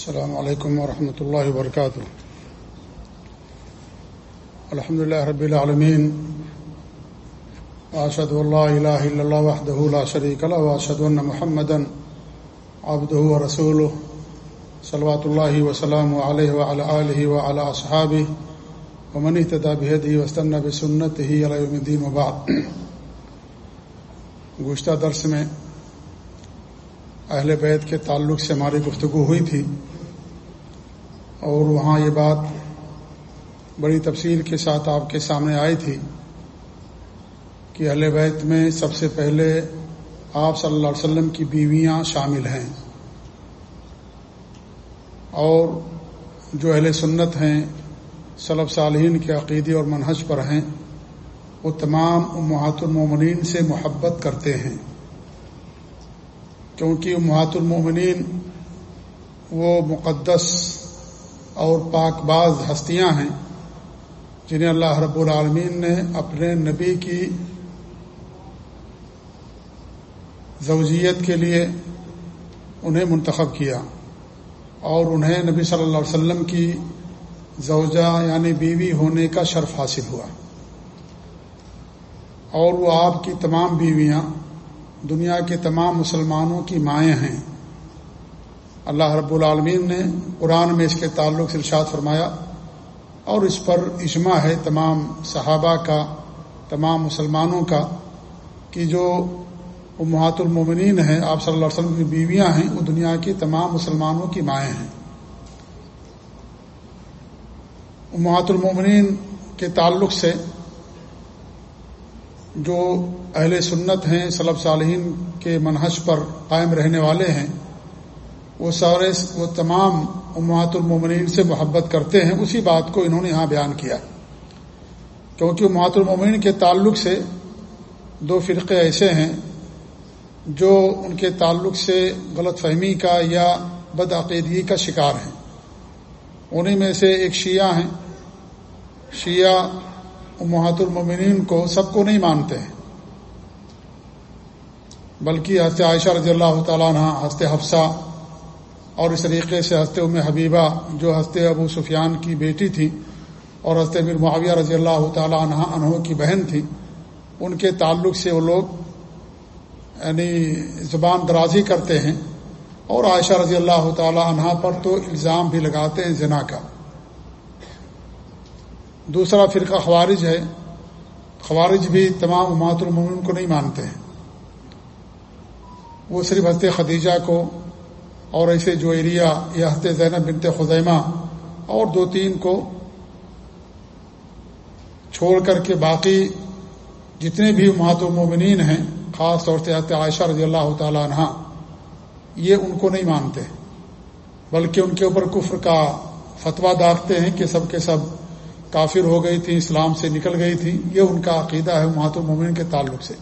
السلام علیکم ورحمۃ اللہ وبرکاتہ الحمد لله رب العالمين. واشهد ان لا اله الا الله وحده لا شريك له واشهد ان محمدا عبده ورسوله. صلوات الله وسلامه عليه وعلى اله وعلى اصحابه ومن اهتدى بهديه واستنى بسنته الى يوم الدين وبعد. گزشتہ درس میں اہل بیت کے تعلق سے ہماری گفتگو ہوئی تھی اور وہاں یہ بات بڑی تفصیل کے ساتھ آپ کے سامنے آئی تھی کہ اہل بیت میں سب سے پہلے آپ صلی اللہ علیہ وسلم کی بیویاں شامل ہیں اور جو اہل سنت ہیں صلب صالحین کے عقیدے اور منحج پر ہیں، وہ تمام امہات المومنین سے محبت کرتے ہیں۔ کیونکہ امہات المومنین وہ مقدس اور پاک باز ہستیاں ہیں جنہیں اللہ رب العالمین نے اپنے نبی کی زوجیت کے لیے انہیں منتخب کیا اور انہیں نبی صلی اللہ علیہ وسلم کی زوجہ یعنی بیوی ہونے کا شرف حاصل ہوا اور وہ آپ کی تمام بیویاں دنیا کے تمام مسلمانوں کی مائیں ہیں۔ اللہ رب العالمین نے قرآن میں اس کے تعلق سے ارشاد فرمایا، اور اس پر اجماع ہے تمام صحابہ کا، تمام مسلمانوں کا، کہ جو امہات المومنین ہیں، آپ صلی اللہ علیہ وسلم کی بیویاں ہیں، وہ دنیا کی تمام مسلمانوں کی مائیں ہیں۔ امہات المومنین کے تعلق سے جو اہل سنت ہیں صلب صالحین کے منحج پر قائم رہنے والے ہیں، وہ سارے وہ تمام امہات المومنین سے محبت کرتے ہیں۔ اسی بات کو انہوں نے یہاں بیان کیا۔ کیونکہ امہات المومنین کے تعلق سے دو فرقے ایسے ہیں جو ان کے تعلق سے غلط فہمی کا یا بدعقیدگی کا شکار ہیں۔ انہیں میں سے ایک شیعہ ہیں۔ شیعہ امہات المومنین کو سب کو نہیں مانتے ہیں بلکہ ہست عائشہ رضی اللہ تعالیٰ عنہ ہست حفصہ اور اس طریقے سے ہنستے ام حبیبہ، جو ہنستے ابو سفیان کی بیٹی تھی اور ہنستے میر معاویہ رضی اللہ تعالیٰ عنہ، انہوں کی بہن تھی، ان کے تعلق سے وہ لوگ یعنی زبان درازی کرتے ہیں اور عائشہ رضی اللہ تعالی عنہ پر تو الزام بھی لگاتے ہیں زنا کا۔ دوسرا فرقہ خوارج ہے۔ خوارج بھی تمام امات المومن کو نہیں مانتے ہیں۔ وہ صرف ہست خدیجہ کو اور ایسے جو ایریا یا ہست زینب بنت خزیمہ اور دو تین کو چھوڑ کر کے باقی جتنے بھی امات المومنین ہیں، خاص طور سے حت عائشہ رضی اللہ تعالیٰ عنہ، یہ ان کو نہیں مانتے۔ بلکہ ان کے اوپر کفر کا فتویٰ داغتے ہیں کہ سب کے سب کافر ہو گئی تھی، اسلام سے نکل گئی تھی، یہ ان کا عقیدہ ہے محت المومن کے تعلق سے۔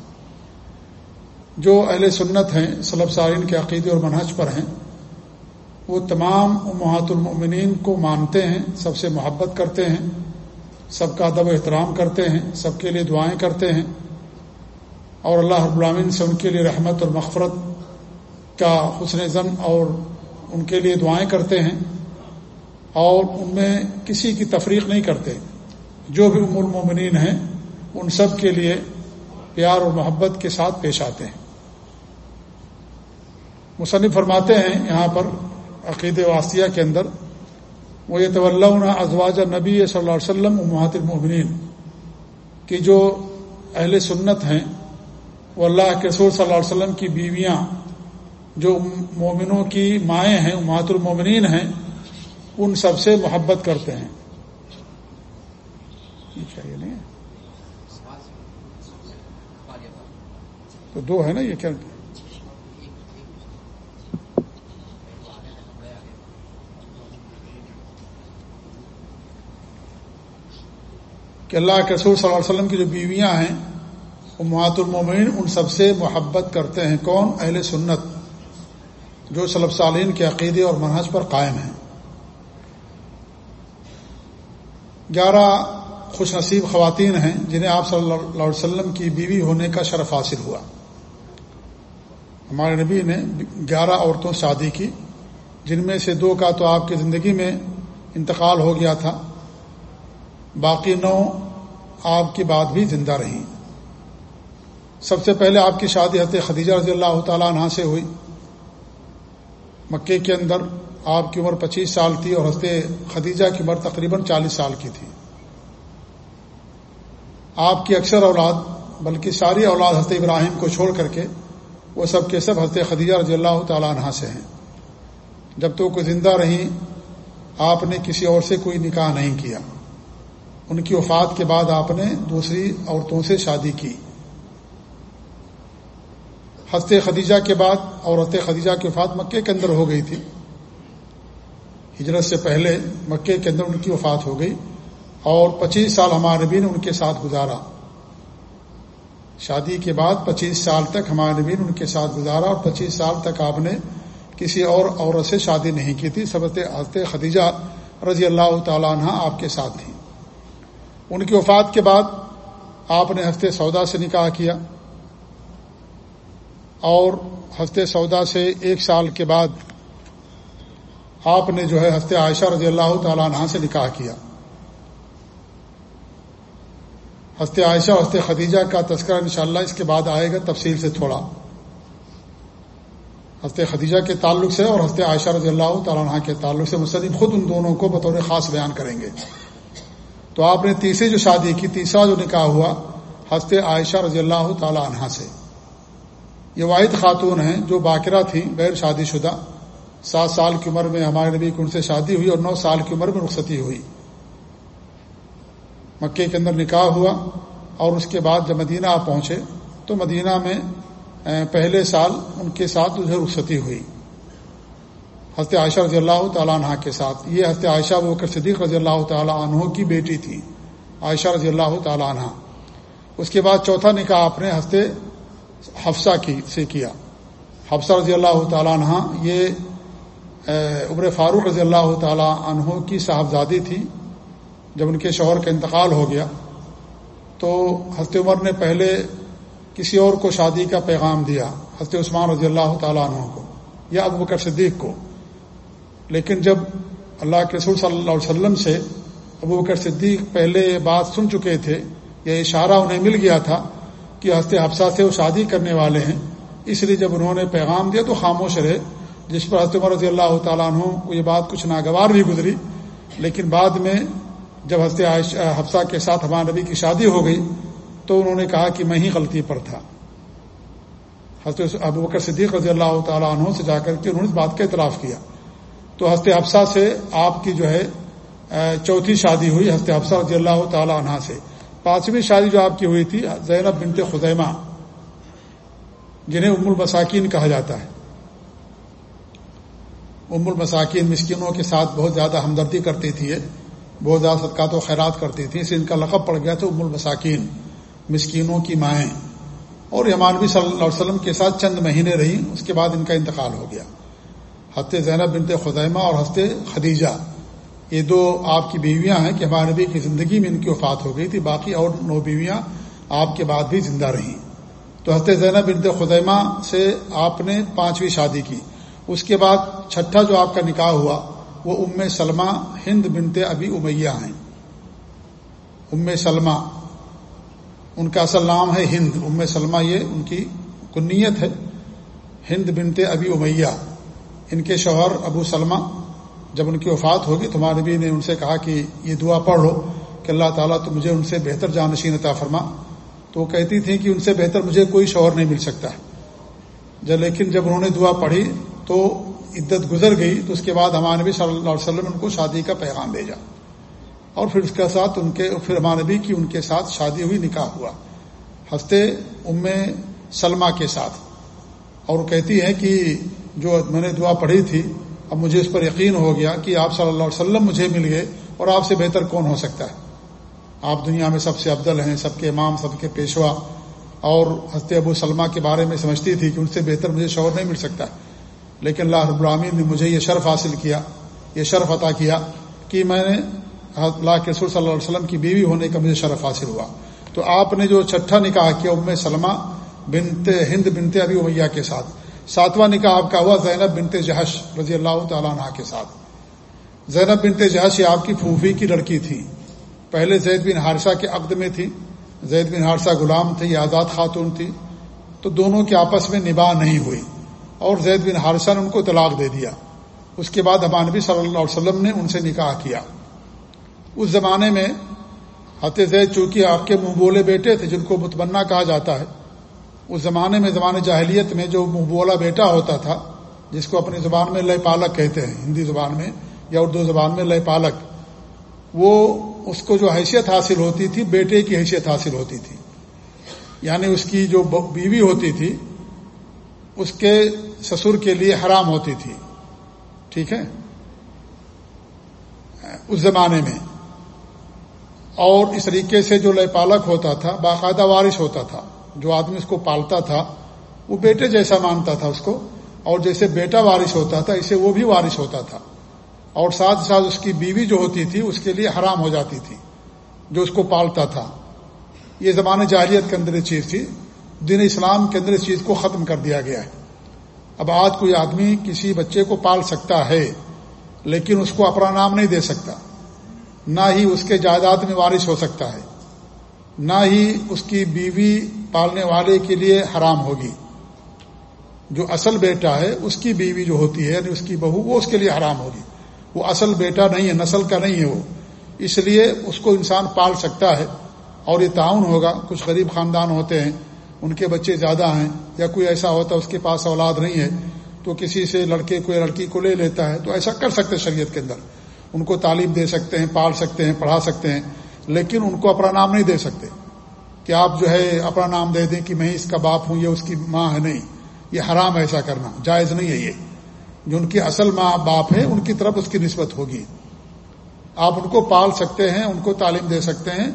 جو اہل سنت ہیں صلب سارین کے عقیدے اور منحج پر ہیں، وہ تمام محات المؤمنین کو مانتے ہیں، سب سے محبت کرتے ہیں، سب کا ادب و احترام کرتے ہیں، سب کے لیے دعائیں کرتے ہیں۔ اور اللہ رب العامن سے ان کے لیے رحمت اور مغفرت کا حسن زن اور ان کے لیے دعائیں کرتے ہیں۔ اور ان میں کسی کی تفریق نہیں کرتے۔ جو بھی ام المومنین ہیں، ان سب کے لیے پیار اور محبت کے ساتھ پیش آتے ہیں۔ مصنف فرماتے ہیں، یہاں پر عقید واسطیہ کے اندر وہ یہ طلّہ ازواج نبی صلی اللہ علیہ وسلم محت المبنین کی جو اہل سنت ہیں وہ اللہ کے رسول صلی اللہ علیہ وسلم کی بیویاں، جو مومنوں کی مائیں ہیں محت المومنین ہیں ان سب سے محبت کرتے ہیں۔ چاہیے نہیں تو دو ہے نا یہ کیا؟ کہ اللہ کے رسول صلی اللہ علیہ وسلم کی جو بیویاں ہیں وہ محات المومن ان سب سے محبت کرتے ہیں۔ کون؟ اہل سنت، جو صلب سالین کے عقیدے اور منحج پر قائم ہیں۔ گیارہ خوش نصیب خواتین ہیں جنہیں آپ صلی اللہ علیہ وسلم کی بیوی ہونے کا شرف حاصل ہوا۔ ہمارے نبی نے گیارہ عورتوں شادی کی، جن میں سے دو کا تو آپ کی زندگی میں انتقال ہو گیا تھا، باقی نو آپ کی بات بھی زندہ رہی سب سے پہلے آپ کی شادی حضرت خدیجہ رضی اللہ تعالیٰ عنہ سے ہوئی۔ مکے کے اندر آپ کی عمر پچیس سال تھی اور حضرت خدیجہ کی عمر تقریباً چالیس سال کی تھی۔ آپ کی اکثر اولاد، بلکہ ساری اولاد حضرت ابراہیم کو چھوڑ کر کے، وہ سب کے سب حضرت خدیجہ رضی اللہ تعالیٰ عنہ سے ہیں۔ جب تو کوئی زندہ رہی آپ نے کسی اور سے کوئی نکاح نہیں کیا۔ ان کی وفات کے بعد آپ نے دوسری عورتوں سے شادی کی۔ حضرت خدیجہ کے بعد اور حضرت خدیجہ کی وفات مکے کے اندر ہو گئی تھی۔ ہجرت سے پہلے مکے کے اندر ان کی وفات ہو گئی اور پچیس سال ہمارے نبی نے ان کے ساتھ گزارا۔ شادی کے بعد پچیس سال تک ہمارے نبی نے ان کے ساتھ گزارا اور پچیس سال تک آپ نے کسی اور عورت سے شادی نہیں کی تھی۔ سبت حضرت خدیجہ رضی اللہ تعالیٰ عنہ آپ کے ساتھ تھی ان کی وفات کے بعد آپ نے ہفتے سودا سے نکاح کیا اور ہفتے سودا سے ایک سال کے بعد آپ نے جو ہے ہفتے عائشہ رضی اللہ تعالیٰ عنہ سے نکاح کیا۔ ہفتے عائشہ اور ہفتے خدیجہ کا تذکرہ انشاءاللہ اس کے بعد آئے گا تفصیل سے تھوڑا۔ ہفتے خدیجہ کے تعلق سے اور ہفتے عائشہ رضی اللہ تعالیٰ عنہ کے تعلق سے مستدیم خود ان دونوں کو بطور خاص بیان کریں گے۔ تو آپ نے تیسری جو شادی کی، تیسرا جو نکاح ہوا ہفتے عائشہ رضی اللہ تعالی عنہ سے۔ یہ واحد خاتون ہیں جو باقرہ تھیں غیر شادی شدہ۔ سات سال کی عمر میں ہمارے نبی کی ان سے شادی ہوئی اور نو سال کی عمر میں رخصتی ہوئی۔ مکے کے اندر نکاح ہوا اور اس کے بعد جب مدینہ آپ پہنچے تو مدینہ میں پہلے سال ان کے ساتھ اسے رخصتی ہوئی۔ حضرت عائشہ رضی اللہ تعالیٰ عنہ کے ساتھ۔ یہ حضرت عائشہ بکر صدیق رضی اللہ تعالیٰ عنہ کی بیٹی تھی۔ عائشہ رضی اللہ تعالیٰ عنہ۔ اس کے بعد چوتھا نکاح آپ نے حضرت حفصہ کی سے کیا۔ حفصہ رضی اللہ تعالیٰ عنہ یہ عمر فاروق رضی اللہ تعالیٰ عنہ کی صاحبزادی تھی، جب ان کے شوہر کا انتقال ہو گیا، تو حضرت عمر نے پہلے کسی اور کو شادی کا پیغام دیا، حضرت عثمان رضی اللہ تعالیٰ عنہ کو، یا ابو بکر صدیق کو۔ لیکن جب اللہ کے رسول صلی اللہ علیہ وسلم سے ابو بکر صدیق پہلے بات سن چکے تھے یہ اشارہ انہیں مل گیا تھا کہ ہنستے حفصہ سے وہ شادی کرنے والے ہیں، اس لیے جب انہوں نے پیغام دیا تو خاموش رہے۔ جس پر حضرت عمر رضی اللہ تعالیٰ عنہ کو یہ بات کچھ ناگوار بھی گزری، لیکن بعد میں جب ہنستے حفصہ کے ساتھ ہمارے نبی کی شادی ہو گئی، تو انہوں نے کہا کہ میں ہی غلطی پر تھا۔ حضرت ابو بکر صدیق رضی اللہ تعالیٰ عنہ سے جا کر کے انہوں نے اس بات کا اعتراف کیا۔ تو ہست حفصہ سے آپ کی جو ہے چوتھی شادی ہوئی ہست حفصہ رضی اللہ تعالی عنہ سے۔ پانچویں شادی جو آپ کی ہوئی تھی، زینب بنت خزیمہ، جنہیں ام المساکین کہا جاتا ہے۔ ام المساکین مسکینوں کے ساتھ بہت زیادہ ہمدردی کرتی تھی، بہت زیادہ صدقات و خیرات کرتی تھی اسے ان کا لقب پڑ گیا تھا ام المساکین، مسکینوں کی مائیں۔ اور یمانوی صلی اللہ علیہ وسلم کے ساتھ چند مہینے رہی، اس کے بعد ان کا انتقال ہو گیا۔ حضرت زینب بنت خزیمہ اور حضرت خدیجہ، یہ دو آپ کی بیویاں ہیں کہ ہمارے نبی کی زندگی میں ان کی وفات ہو گئی تھی، باقی اور نو بیویاں آپ کے بعد بھی زندہ رہیں۔ تو حضرت زینب بنت خزیمہ سے آپ نے پانچویں شادی کی۔ اس کے بعد چھٹا جو آپ کا نکاح ہوا، وہ ام سلمہ ہند بنت ابی امیہ ہیں۔ ام سلمہ، ان کا اصل نام ہے ہند۔ ام سلمہ یہ ان کی کنیت ہے۔ ہند بنت ابی امیہ، ان کے شوہر ابو سلمہ جب ان کی وفات ہوگی تو نبی نے ان سے کہا کہ یہ دعا پڑھ لو کہ اللہ تعالیٰ تو مجھے ان سے بہتر جانشین عطا فرما۔ تو وہ کہتی تھیں کہ ان سے بہتر مجھے کوئی شوہر نہیں مل سکتا۔ جب لیکن جب انہوں نے دعا پڑھی تو عدت گزر گئی تو اس کے بعد ہمارے نبی صلی اللہ علیہ وسلم نے ان کو شادی کا پیغام بھیجا اور پھر اس کے ساتھ ان کے پھر ہمارے نبی کی ان کے ساتھ شادی ہوئی، نکاح ہوا۔ ہنستے ام سلمہ کے ساتھ۔ اور کہتی ہیں کہ جو میں نے دعا پڑھی تھی، اب مجھے اس پر یقین ہو گیا کہ آپ صلی اللہ علیہ وسلم مجھے مل گئے اور آپ سے بہتر کون ہو سکتا ہے۔ آپ دنیا میں سب سے افضل ہیں، سب کے امام، سب کے پیشوا۔ اور حضرت ابو سلمہ کے بارے میں سمجھتی تھی کہ ان سے بہتر مجھے شوہر نہیں مل سکتا۔ لیکن اللہ رب العامین نے مجھے یہ شرف حاصل کیا، یہ شرف عطا کیا کہ میں نے اللہ کے رسول صلی اللہ علیہ وسلم کی بیوی ہونے کا مجھے شرف حاصل ہوا۔ تو آپ نے جو چھٹا نکاح کیا ام سلمہ بنتے ہند بنتے ابھی امیہ کے ساتھ، ساتواں نکاح آپ کا ہوا زینب بنت جہش رضی اللہ تعالیٰ عنہ کے ساتھ۔ زینب بنت جہش یہ آپ کی پھوفی کی لڑکی تھی۔ پہلے زید بن حارثہ کے عقد میں تھی۔ زید بن حارثہ غلام تھے، یہ آزاد خاتون تھی۔ تو دونوں کے آپس میں نباہ نہیں ہوئی۔ اور زید بن حارثہ نے ان کو طلاق دے دیا۔ اس کے بعد نبی صلی اللہ علیہ وسلم نے ان سے نکاح کیا۔ اس زمانے میں حت زید چونکہ آپ کے منہ بولے بیٹے تھے جن کو متمنا کہا جاتا ہے، اس زمانے میں زمان جاہلیت میں جو منہ بولا بیٹا ہوتا تھا، جس کو اپنی زبان میں لیے پالک کہتے ہیں، ہندی زبان میں یا اردو زبان میں لیے پالک، وہ اس کو جو حیثیت حاصل ہوتی تھی، بیٹے کی حیثیت حاصل ہوتی تھی۔ یعنی اس کی جو بیوی ہوتی تھی، اس کے سسر کے لیے حرام ہوتی تھی۔ ٹھیک ہے؟ اس زمانے میں۔ اور اس طریقے سے جو لیے پالک ہوتا تھا، باقاعدہ وارث ہوتا تھا، جو آدمی اس کو پالتا تھا، وہ بیٹے جیسا مانتا تھا اس کو۔ اور جیسے بیٹا وارث ہوتا تھا، اسے وہ بھی وارث ہوتا تھا۔ اور ساتھ ساتھ اس کی بیوی جو ہوتی تھی، اس کے لیے حرام ہو جاتی تھی، جو اس کو پالتا تھا۔ یہ زمانے جاہلیت کے اندر یہ چیز تھی۔ دین اسلام کے اندر اس چیز کو ختم کر دیا گیا ہے۔ اب آج کوئی آدمی کسی بچے کو پال سکتا ہے، لیکن اس کو اپنا نام نہیں دے سکتا۔ نہ ہی اس کے جائیداد میں وارث ہو سکتا ہے۔ نہ ہی اس کی بیوی پالنے والے کے لیے حرام ہوگی۔ جو اصل بیٹا ہے، اس کی بیوی جو ہوتی ہے یعنی اس کی بہو، وہ اس کے لیے حرام ہوگی۔ وہ اصل بیٹا نہیں ہے، نسل کا نہیں ہے وہ۔ اس لیے اس کو انسان پال سکتا ہے۔ اور یہ تعاون ہوگا۔ کچھ غریب خاندان ہوتے ہیں ان کے بچے زیادہ ہیں یا کوئی ایسا ہوتا ہے اس کے پاس اولاد نہیں ہے، تو کسی سے لڑکے کو یا لڑکی کو لے لیتا ہے، تو ایسا کر سکتے شریعت کے اندر۔ ان کو تعلیم دے سکتے ہیں، پال سکتے ہیں، پڑھا سکتے ہیں، لیکن ان کو اپنا نام نہیں دے سکتے۔ کہ آپ جو ہے اپنا نام دے دیں کہ میں اس کا باپ ہوں یا اس کی ماں ہے، نہیں۔ یہ حرام ایسا کرنا، جائز نہیں ہے یہ۔ جو ان کی اصل ماں باپ ہے، ان کی طرف اس کی نسبت ہوگی۔ آپ ان کو پال سکتے ہیں، ان کو تعلیم دے سکتے ہیں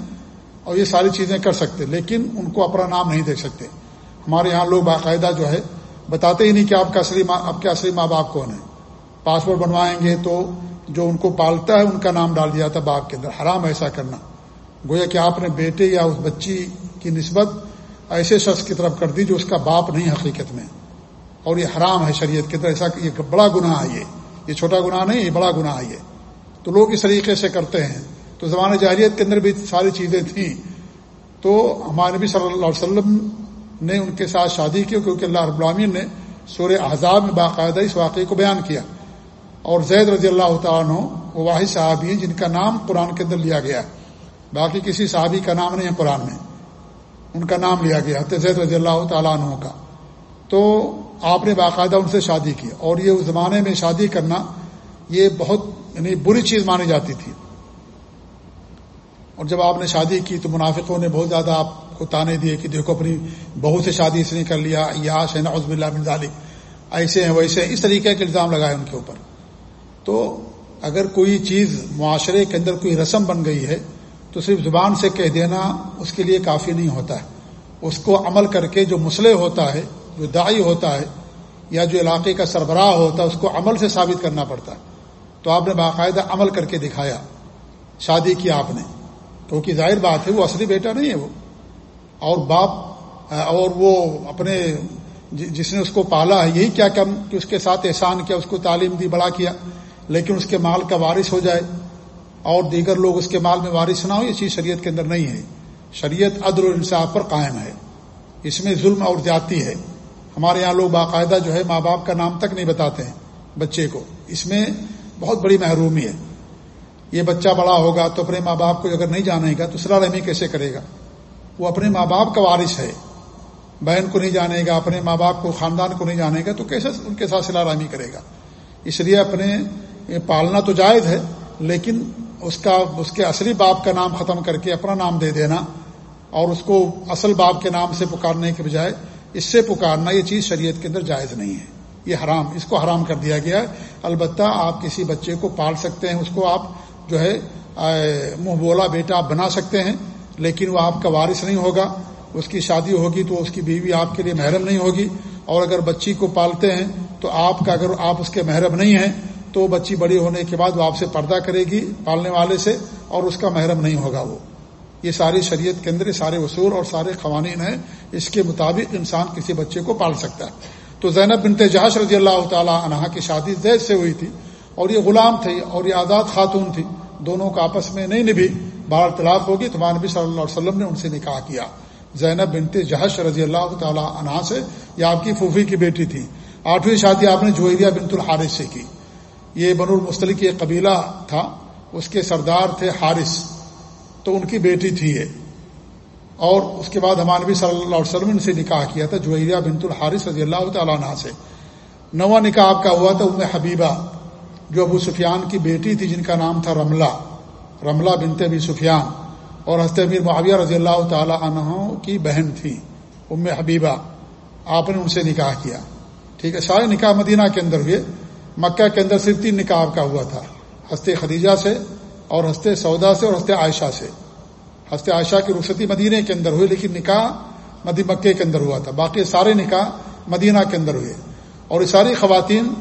اور یہ ساری چیزیں کر سکتے، لیکن ان کو اپنا نام نہیں دے سکتے۔ ہمارے یہاں لوگ باقاعدہ جو ہے، بتاتے ہی نہیں کہ آپ کا اصلی ماں، آپ کے اصلی ماں باپ کون ہے پاسپورٹ بنوائیں گے تو جو ان کو پالتا ہے، ان کا نام ڈال دیا تھا باپ کے اندر۔ حرام ایسا کرنا۔ گویا کہ آپ نے بیٹے یا اس بچی کی نسبت ایسے شخص کی طرف کر دی جو اس کا باپ نہیں حقیقت میں۔ اور یہ حرام ہے شریعت کے اندر۔ ایسا یہ بڑا گناہ ہے یہ۔ یہ چھوٹا گناہ نہیں، یہ بڑا گناہ ہے یہ۔ تو لوگ اس طریقے سے کرتے ہیں۔ تو زمانۂ جاہریت کے اندر بھی ساری چیزیں تھیں۔ تو ہمارے نبی صلی اللہ علیہ وسلم نے ان کے ساتھ شادی کی کیونکہ اللہ رب العامین نے سور احزاب میں باقاعدہ اس واقعے کو بیان کیا۔ اور زید رضی اللہ تعالیٰ وہ واحد صحابی ہیں جن کا نام قرآن کے اندر لیا گیا۔ باقی کسی صحابی کا نام نہیں ہے قرآن میں۔ ان کا نام لیا گیا زید رضی اللہ تعالیٰ عنہ کا۔ تو آپ نے باقاعدہ ان سے شادی کی اور یہ اس زمانے میں شادی کرنا یہ بہت یعنی بری چیز مانی جاتی تھی۔ اور جب آپ نے شادی کی تو منافقوں نے بہت زیادہ آپ کو تانے دیے کہ دیکھو اپنی بہو سے شادی اس نے کر لیا یا شہنا عزب اللہ ذالک۔ ایسے ہیں، ویسے ہیں، اس طریقے کے الزام لگائے ان کے اوپر۔ تو اگر کوئی چیز معاشرے کے اندر کوئی رسم بن گئی ہے تو صرف زبان سے کہہ دینا اس کے لیے کافی نہیں ہوتا ہے۔ اس کو عمل کر کے جو مسئلے ہوتا ہے، جو دائی ہوتا ہے یا جو علاقے کا سربراہ ہوتا ہے، اس کو عمل سے ثابت کرنا پڑتا ہے۔ تو آپ نے باقاعدہ عمل کر کے دکھایا، شادی کی آپ نے۔ کیونکہ ظاہر بات ہے، وہ اصلی بیٹا نہیں ہے وہ۔ اور باپ، اور وہ اپنے جس نے اس کو پالا ہے یہی کیا کم کہ اس کے ساتھ احسان کیا، اس کو تعلیم دی، بڑا کیا۔ لیکن اس کے مال کا وارث ہو جائے۔ اور دیگر لوگ اس کے مال میں وارث نہ ہو یہ چیز شریعت کے اندر نہیں ہے۔ شریعت عدل و انصاف پر قائم ہے۔ اس میں ظلم اور زیادتی ہے۔ ہمارے یہاں لوگ باقاعدہ جو ہے ماں باپ کا نام تک نہیں بتاتے ہیں بچے کو۔ اس میں بہت بڑی محرومی ہے۔ یہ بچہ بڑا ہوگا تو اپنے ماں باپ کو اگر نہیں جانے گا تو سلا رحمی کیسے کرے گا؟ وہ اپنے ماں باپ کا وارث ہے۔ بہن کو نہیں جانے گا، اپنے ماں باپ کو، خاندان کو نہیں جانے گا تو کیسے ان کے ساتھ سلا رحمی کرے گا؟ اس لیے اپنے پالنا تو جائز ہے، لیکن اس کا، اس کے اصلی باپ کا نام ختم کر کے اپنا نام دے دینا اور اس کو اصل باپ کے نام سے پکارنے کے بجائے اس سے پکارنا یہ چیز شریعت کے اندر جائز نہیں ہے۔ یہ حرام، اس کو حرام کر دیا گیا ہے۔ البتہ آپ کسی بچے کو پال سکتے ہیں، اس کو آپ جو ہے منہ بولا بیٹا آپ بنا سکتے ہیں، لیکن وہ آپ کا وارث نہیں ہوگا۔ اس کی شادی ہوگی تو اس کی بیوی آپ کے لیے محرم نہیں ہوگی۔ اور اگر بچی کو پالتے ہیں تو آپ کا اگر آپ اس کے محرم نہیں ہیں، تو بچی بڑی ہونے کے بعد وہ آپ سے پردہ کرے گی پالنے والے سے، اور اس کا محرم نہیں ہوگا وہ۔ یہ ساری شریعت کے اندر سارے اصول اور سارے قوانین ہیں۔ اس کے مطابق انسان کسی بچے کو پال سکتا ہے۔ تو زینب بنت جہاش رضی اللہ تعالی عنہ کی شادی زید سے ہوئی تھی۔ اور یہ غلام تھی اور یہ آزاد خاتون تھی، دونوں کا آپس میں نہیں نبھی۔ باہر طلاق ہوگی تو نبی صلی اللہ علیہ وسلم نے ان سے نکاح کیا۔ زینب بنت جہش رضی اللہ تعالی عنہ سے یہ آپ کی پھوفی کی بیٹی تھی۔ آٹھویں شادی آپ نے جوہریہ بنت الحارث سے کی۔ یہ بن المستلق ایک قبیلہ تھا، اس کے سردار تھے حارث۔ تو ان کی بیٹی تھی یہ۔ اور اس کے بعد ہمارے نبی صلی اللہ علیہ وسلم سے نکاح کیا تھا جوہریہ بنت الحارث رضی اللہ تعالیٰ عنہ سے۔ نواں نکاح آپ کا ہوا تھا، ام حبیبہ۔ جو ابو سفیان کی بیٹی تھی جن کا نام تھا رملہ رملہ بنت ابی سفیان، اور حضرت امیر معاویہ رضی اللہ تعالی عنہ کی بہن تھی، ام حبیبہ، آپ نے ان سے نکاح کیا۔ ٹھیک ہے، سارے نکاح مدینہ کے اندر ہوئے۔ مکہ کے اندر صرف تین نکاح کا ہوا تھا ہنستے خدیجہ سے اور ہنستے سودا سے اور ہنستے عائشہ سے۔ ہنستے عائشہ کی رخصتی مدینہ کے اندر ہوئی، لیکن نکاح مدی مکے کے اندر ہوا تھا۔ باقی سارے نکاح مدینہ کے اندر ہوئے۔ اور یہ ساری خواتین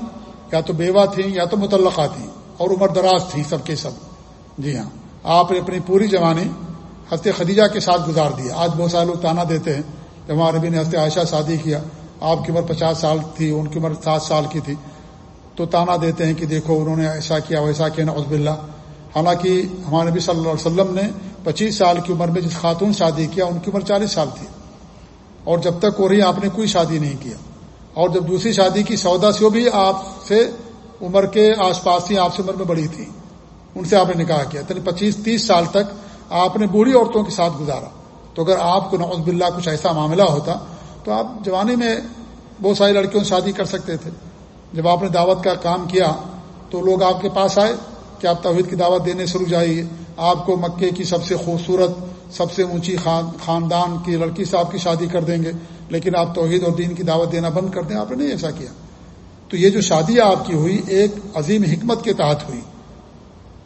یا تو بیوہ تھیں یا تو متعلقہ تھیں اور عمر دراز تھیں سب کے سب۔ جی ہاں۔ آپ نے اپنی پوری جوانی ہست خدیجہ کے ساتھ گزار دیا آج بہت سارے لوگ تانا دیتے ہیں۔ جب ہمارے بھی نے ہست عائشہ شادی کیا، آپ کی عمر پچاس سال تھی، ان کی عمر سات سال کی تھی۔ تو تانا دیتے ہیں کہ دیکھو، انہوں نے ایسا کیا، ویسا کیا، نعوذ اللہ حالانکہ ہمارے نبی صلی اللہ علیہ وسلم نے پچیس سال کی عمر میں جس خاتون شادی کیا، ان کی عمر چالیس سال تھی۔ اور جب تک ہو رہی، آپ نے کوئی شادی نہیں کیا۔ اور جب دوسری شادی کی سودا سے وہ بھی آپ سے عمر کے آس پاس تھی، آپ سے عمر میں بڑی تھی۔ ان سے آپ نے نکاح کیا۔ یعنی پچیس، تیس سال تک آپ نے بوڑھی عورتوں کے ساتھ گزارا۔ تو اگر آپ کو نعوذ باللہ کچھ ایسا معاملہ ہوتا تو آپ جوانی میں بہت ساری لڑکیوں سے شادی کر سکتے تھے۔ جب آپ نے دعوت کا کام کیا تو لوگ آپ کے پاس آئے کہ آپ توحید کی دعوت دینے سے رک جائیے۔ آپ کو مکے کی سب سے خوبصورت، سب سے اونچی خاندان کی لڑکی سے آپ کی شادی کر دیں گے، لیکن آپ توحید اور دین کی دعوت دینا بند کر دیں۔ آپ نے نہیں ایسا کیا۔ تو یہ جو شادی آپ کی ہوئی ایک عظیم حکمت کے تحت ہوئی۔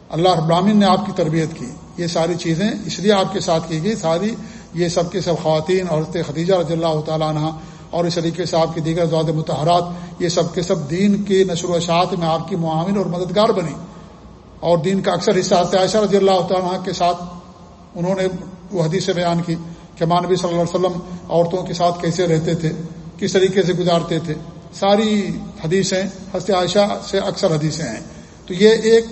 اللہ ابراہین نے آپ کی تربیت کی۔ یہ ساری چیزیں اس لیے آپ کے ساتھ کی گئی۔ ساری یہ سب کے سب خواتین، عورت خدیجہ رضی اللہ تعالیٰ عنہ اور اس طریقے سے آپ کی دیگر زواد متحرات یہ سب کے سب دین کے نشر و اشاعت میں آپ کی معاون اور مددگار بنی اور دین کا اکثر حصہ عائشہ رضی اللہ تعالیٰ کے ساتھ انہوں نے وہ حدیث بیان کی کہ مانبی صلی اللہ علیہ وسلم عورتوں کے ساتھ کیسے رہتے تھے، کس طریقے سے گزارتے تھے۔ ساری حدیثیں حضرت عائشہ سے اکثر حدیثیں ہیں۔ تو یہ ایک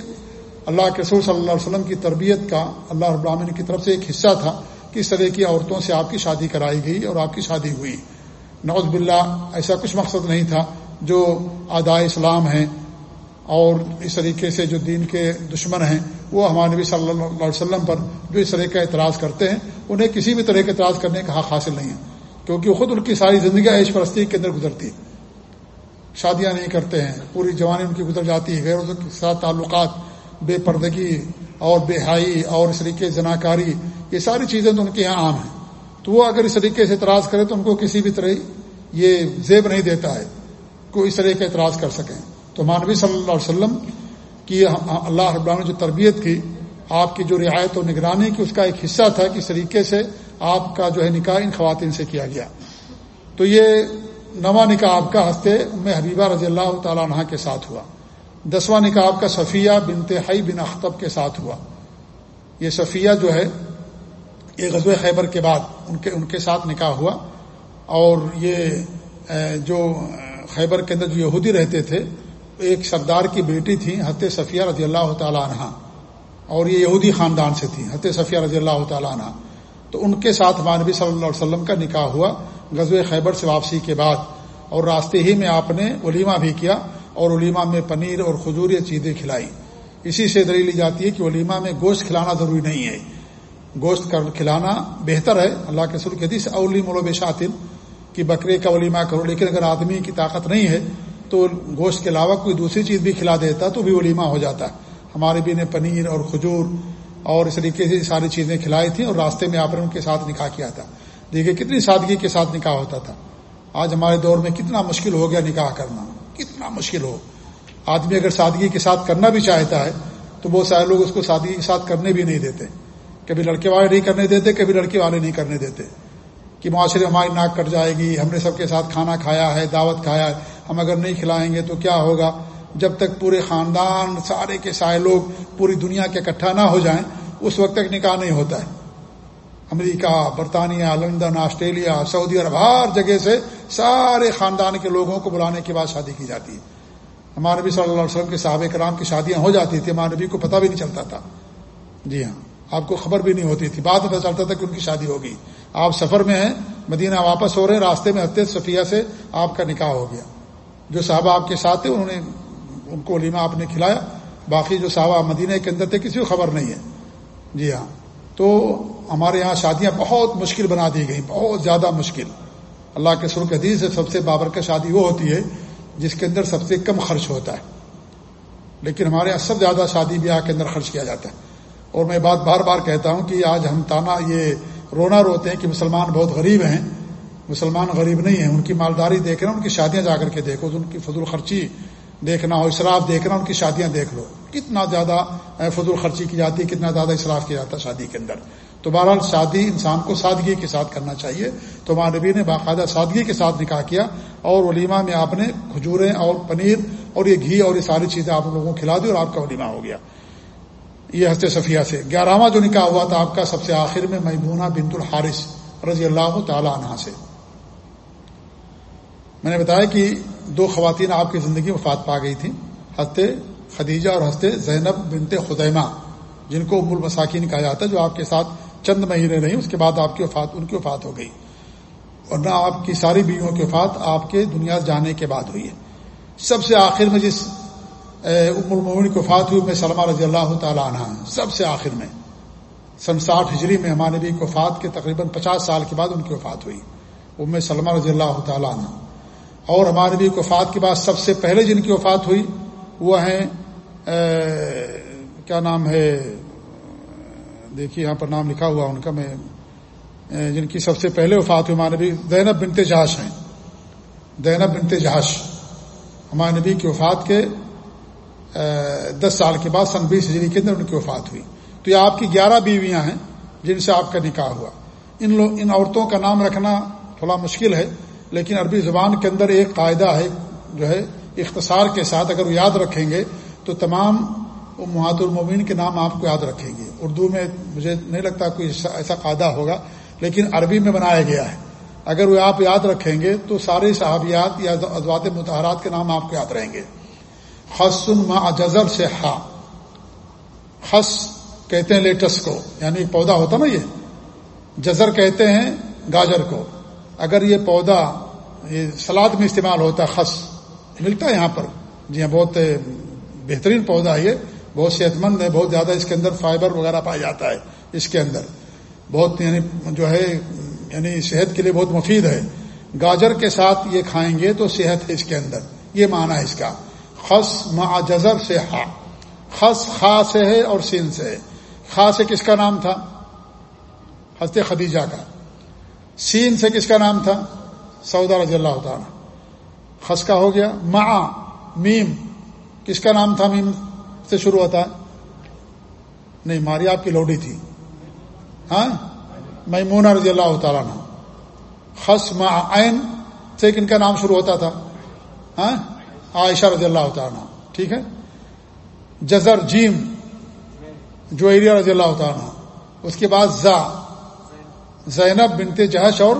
اللہ کے رسول صلی اللہ علیہ وسلم کی تربیت کا اللہ ابراہین کی طرف سے ایک حصہ تھا کہ اس طرح کی عورتوں سے آپ کی شادی کرائی گئی اور آپ کی شادی ہوئی۔ نوز باللہ، ایسا کچھ مقصد نہیں تھا جو آدائے اسلام ہیں اور اس طریقے سے جو دین کے دشمن ہیں، وہ ہمارے نبی صلی اللہ علیہ وسلم پر جو اس طرح کا اعتراض کرتے ہیں، انہیں کسی بھی طرح کا اعتراض کرنے کا حق حاصل نہیں ہے۔ کیونکہ خود ان کی ساری زندگی عیش پرستی کے اندر گزرتی۔ ہے شادیاں نہیں کرتے ہیں، پوری جوانی ان کی گزر جاتی ہے غیر کے ساتھ تعلقات بے پردگی اور بے حائی اور اس طریقے زناکاری، یہ ساری چیزیں تو ان کے یہاں عام ہیں۔ تو وہ اگر اس طریقے سے اعتراض کرے تو ان کو کسی بھی طرح یہ زیب نہیں دیتا ہے کوئی اس طرح کا اعتراض کر سکیں۔ تو مانوی صلی اللہ علیہ وسلم کی اللہ رب نے جو تربیت کی، آپ کی جو رعایت و نگرانی کی، اس کا ایک حصہ تھا کہ اس طریقے سے آپ کا جو ہے نکاح ان خواتین سے کیا گیا۔ تو یہ نواں نکاح آپ کا ہنستے میں حبیبہ رضی اللہ تعالیٰ عنہ کے ساتھ ہوا۔ دسواں نکاح آپ کا صفیہ بنتہائی بن اختب کے ساتھ ہوا۔ یہ صفیہ جو ہے، یہ غزو خیبر کے بعد ان کے ان کے ساتھ نکاح ہوا۔ اور یہ جو، خیبر کے اندر جو یہودی رہتے تھے، ایک سردار کی بیٹی تھی حت صفیہ رضی اللہ تعالیٰ عنہ۔ اور یہ یہودی خاندان سے تھی حت صفیہ رضی اللہ تعالیٰ عنہ۔ تو ان کے ساتھ مانبی صلی اللہ علیہ وسلم کا نکاح ہوا۔ غزو خیبر سے واپسی کے بعد اور راستے ہی میں آپ نے ولیمہ بھی کیا اور ولیمہ میں پنیر اور کھجور یہ چیزیں کھلائی۔ اسی سے دلیل لی جاتی ہے کہ ولیمہ میں گوشت کھلانا ضروری نہیں ہے۔ گوشت کھلانا بہتر ہے، اللہ کے سر حدیث اولی ملو بشاطن کہ بکرے کا ولیمہ کرو، لیکن اگر آدمی کی طاقت نہیں ہے تو گوشت کے علاوہ کوئی دوسری چیز بھی کھلا دیتا تو بھی ولیمہ ہو جاتا۔ ہے ہمارے بھی نے پنیر اور کھجور اور اس طریقے سے ساری چیزیں کھلائی تھیں اور راستے میں آپ نے ان کے ساتھ نکاح کیا تھا۔ دیکھیے کتنی سادگی کے ساتھ نکاح ہوتا تھا۔ آج ہمارے دور میں کتنا مشکل ہو گیا نکاح کرنا۔ کتنا مشکل ہو۔ آدمی اگر سادگی کے ساتھ کرنا بھی چاہتا ہے، تو بہت سارے لوگ اس کو سادگی کے ساتھ کرنے بھی نہیں دیتے۔ کبھی لڑکے والے نہیں کرنے دیتے، کبھی لڑکے والے نہیں کرنے دیتے۔ کہ معاشرے ہماری ناک کٹ جائے گی، ہم نے سب کے ساتھ کھانا کھایا ہے، دعوت کھایا ہے، ہم اگر نہیں کھلائیں گے تو کیا ہوگا؟ جب تک پورے خاندان، سارے کے سارے لوگ پوری دنیا کے اکٹھا نہ ہو جائیں، اس وقت تک نکاح نہیں ہوتا ہے۔ امریکہ، برطانیہ، لندن، آسٹریلیا، سعودی عرب، ہر جگہ سے سارے خاندان کے لوگوں کو بلانے کے بعد شادی کی جاتی ہے۔ ہمارے نبی صلی اللہ علیہ وسلم کے صحابہ کرام کی شادیاں ہو جاتی تھیں، ہمارے نبی کو پتہ بھی نہیں چلتا تھا۔ جی ہاں آپ کو خبر بھی نہیں ہوتی تھی۔ بعد پتہ چلتا تھا کہ ان کی شادی ہوگی۔ آپ سفر میں ہیں، مدینہ واپس ہو رہے ہیں، راستے میں حت صفیہ سے آپ کا نکاح ہو گیا۔ جو صحابہ آپ کے ساتھ تھے، انہوں نے ان کو ولیمہ آپ نے کھلایا۔ باقی جو صحابہ مدینہ کے اندر تھے، کسی کو خبر نہیں ہے۔ جی ہاں تو ہمارے یہاں شادیاں بہت مشکل بنا دی گئیں، بہت زیادہ مشکل۔ اللہ کے سرخ حدیث سے سب سے بابرکت شادی وہ ہوتی ہے جس کے اندر سب سے کم خرچ ہوتا ہے۔ لیکن ہمارے یہاں سب زیادہ شادی بیاہ کے اندر خرچ کیا جاتا ہے۔ اور میں بات بار بار کہتا ہوں کہ آج ہم تانا یہ رونا روتے ہیں کہ مسلمان بہت غریب ہیں۔ مسلمان غریب نہیں ہیں، ان کی مالداری دیکھ رہے ہیں، ان کی شادیاں جا کر کے دیکھو، ان کی فضول خرچی دیکھنا ہو اصراف دیکھنا ان کی شادیاں دیکھ لو۔ کتنا زیادہ فضول خرچی کی جاتی ہے، کتنا زیادہ اصراف کیا جاتا ہے شادی کے اندر۔ تو بہرحال شادی انسان کو سادگی کے ساتھ کرنا چاہیے۔ تو نبی نے باقاعدہ سادگی کے ساتھ نکاح کیا اور ولیمہ میں آپ نے کھجوریں اور پنیر اور یہ گھی اور یہ ساری چیزیں آپ لوگوں کو کھلا دی اور آپ کا ولیمہ ہو گیا۔ یہ ہست صفیہ سے۔ گیارہواں جو نکاح ہوا تھا آپ کا سب سے آخر میں میمونہ بنت الحارث رضی اللہ تعالی عنہ سے۔ میں نے بتایا کہ دو خواتین آپ کی زندگی میں فات پا گئی تھیں۔ ہنستے خدیجہ اور ہنستے زینب بنت خدیمہ جن کو ام المساکین کہا جاتا ہے، جو آپ کے ساتھ چند مہینے رہی، اس کے بعد آپ کی وفات، ان کی وفات ہو گئی۔ اور نہ آپ کی ساری بیویوں کی وفات آپ کے دنیا جانے کے بعد ہوئی ہے۔ سب سے آخر میں جس ام المومن کی وفات ہوئی، میں سلمہ رضی اللہ تعالیٰ عنہ، سب سے آخر میں، سن ساٹھ ہجری میں ہمارے نبی کی وفات کے تقریباً پچاس سال کے بعد ان کی وفات ہوئی، ام سلمہ رضی اللہ تعالیٰ عنہ۔ اور ہمارے نبی کی وفات کے بعد سب سے پہلے جن کی وفات ہوئی، وہ ہیں کیا نام ہے؟ دیکھیے یہاں پر نام لکھا ہوا ان کا، میں جن کی سب سے پہلے وفات ہوئی، ہمارے نبی زینب بنتے جہاش ہیں۔ زینب بنتے جہاش ہمارے نبی کی وفات کے دس سال کے بعد، سن بیس ہجری کے اندر ان کی وفات ہوئی۔ تو یہ آپ کی گیارہ بیویاں ہیں جن سے آپ کا نکاح ہوا۔ ان لوگ ان عورتوں کا نام رکھنا تھوڑا مشکل ہے، لیکن عربی زبان کے اندر ایک قاعدہ ہے، جو ہے، اختصار کے ساتھ اگر وہ یاد رکھیں گے تو تمام محات المومین کے نام آپ کو یاد رکھیں گے۔ اردو میں مجھے نہیں لگتا کوئی ایسا قاعدہ ہوگا، لیکن عربی میں بنایا گیا ہے۔ اگر وہ آپ یاد رکھیں گے تو سارے صحابیات یا ادوات متحرات کے نام آپ کو یاد رہیں گے۔ خسن ما جزر سے ہا خس کہتے ہیں لیٹس کو یعنی ایک پودا ہوتا نا یہ۔ جزر کہتے ہیں گاجر کو۔ اگر یہ پودا، یہ سلاد میں استعمال ہوتا ہے خس ملتا ہے یہاں پر۔ جی ہاں بہت بہترین پودا ہے یہ۔ بہت صحت مند ہے، بہت زیادہ اس کے اندر فائبر وغیرہ پایا جاتا ہے، اس کے اندر۔ بہت یعنی جو ہے یعنی صحت کے لیے بہت مفید ہے۔ گاجر کے ساتھ یہ کھائیں گے تو صحت ہے اس کے اندر۔ یہ معنی ہے اس کا۔ خس ما جزر سے ہا۔ خس خا سے ہے اور سین سے ہے۔ خا سے کس کا نام تھا؟ حضرت خدیجہ کا۔ سین سے کس کا نام تھا؟ سعودہ رضی اللہ تعالیٰ۔ خس کا ہو گیا۔ ما میم۔ کس کا نام تھا میم؟ سے شروع ہوتا ہے نہیں، ماری آپ کی لوڈی تھی۔ ہاں؟ میمونہ رضی اللہ تعالیٰ نے خس عین سے کن کا نام شروع ہوتا تھا۔ ہاں؟ عائشہ رضی اللہ تعالیٰ ٹھیک ہے؟ جزر جیم جو ایریا رضی اللہ تعالیٰ اس کے بعد زا۔ زینب بنتے جہش اور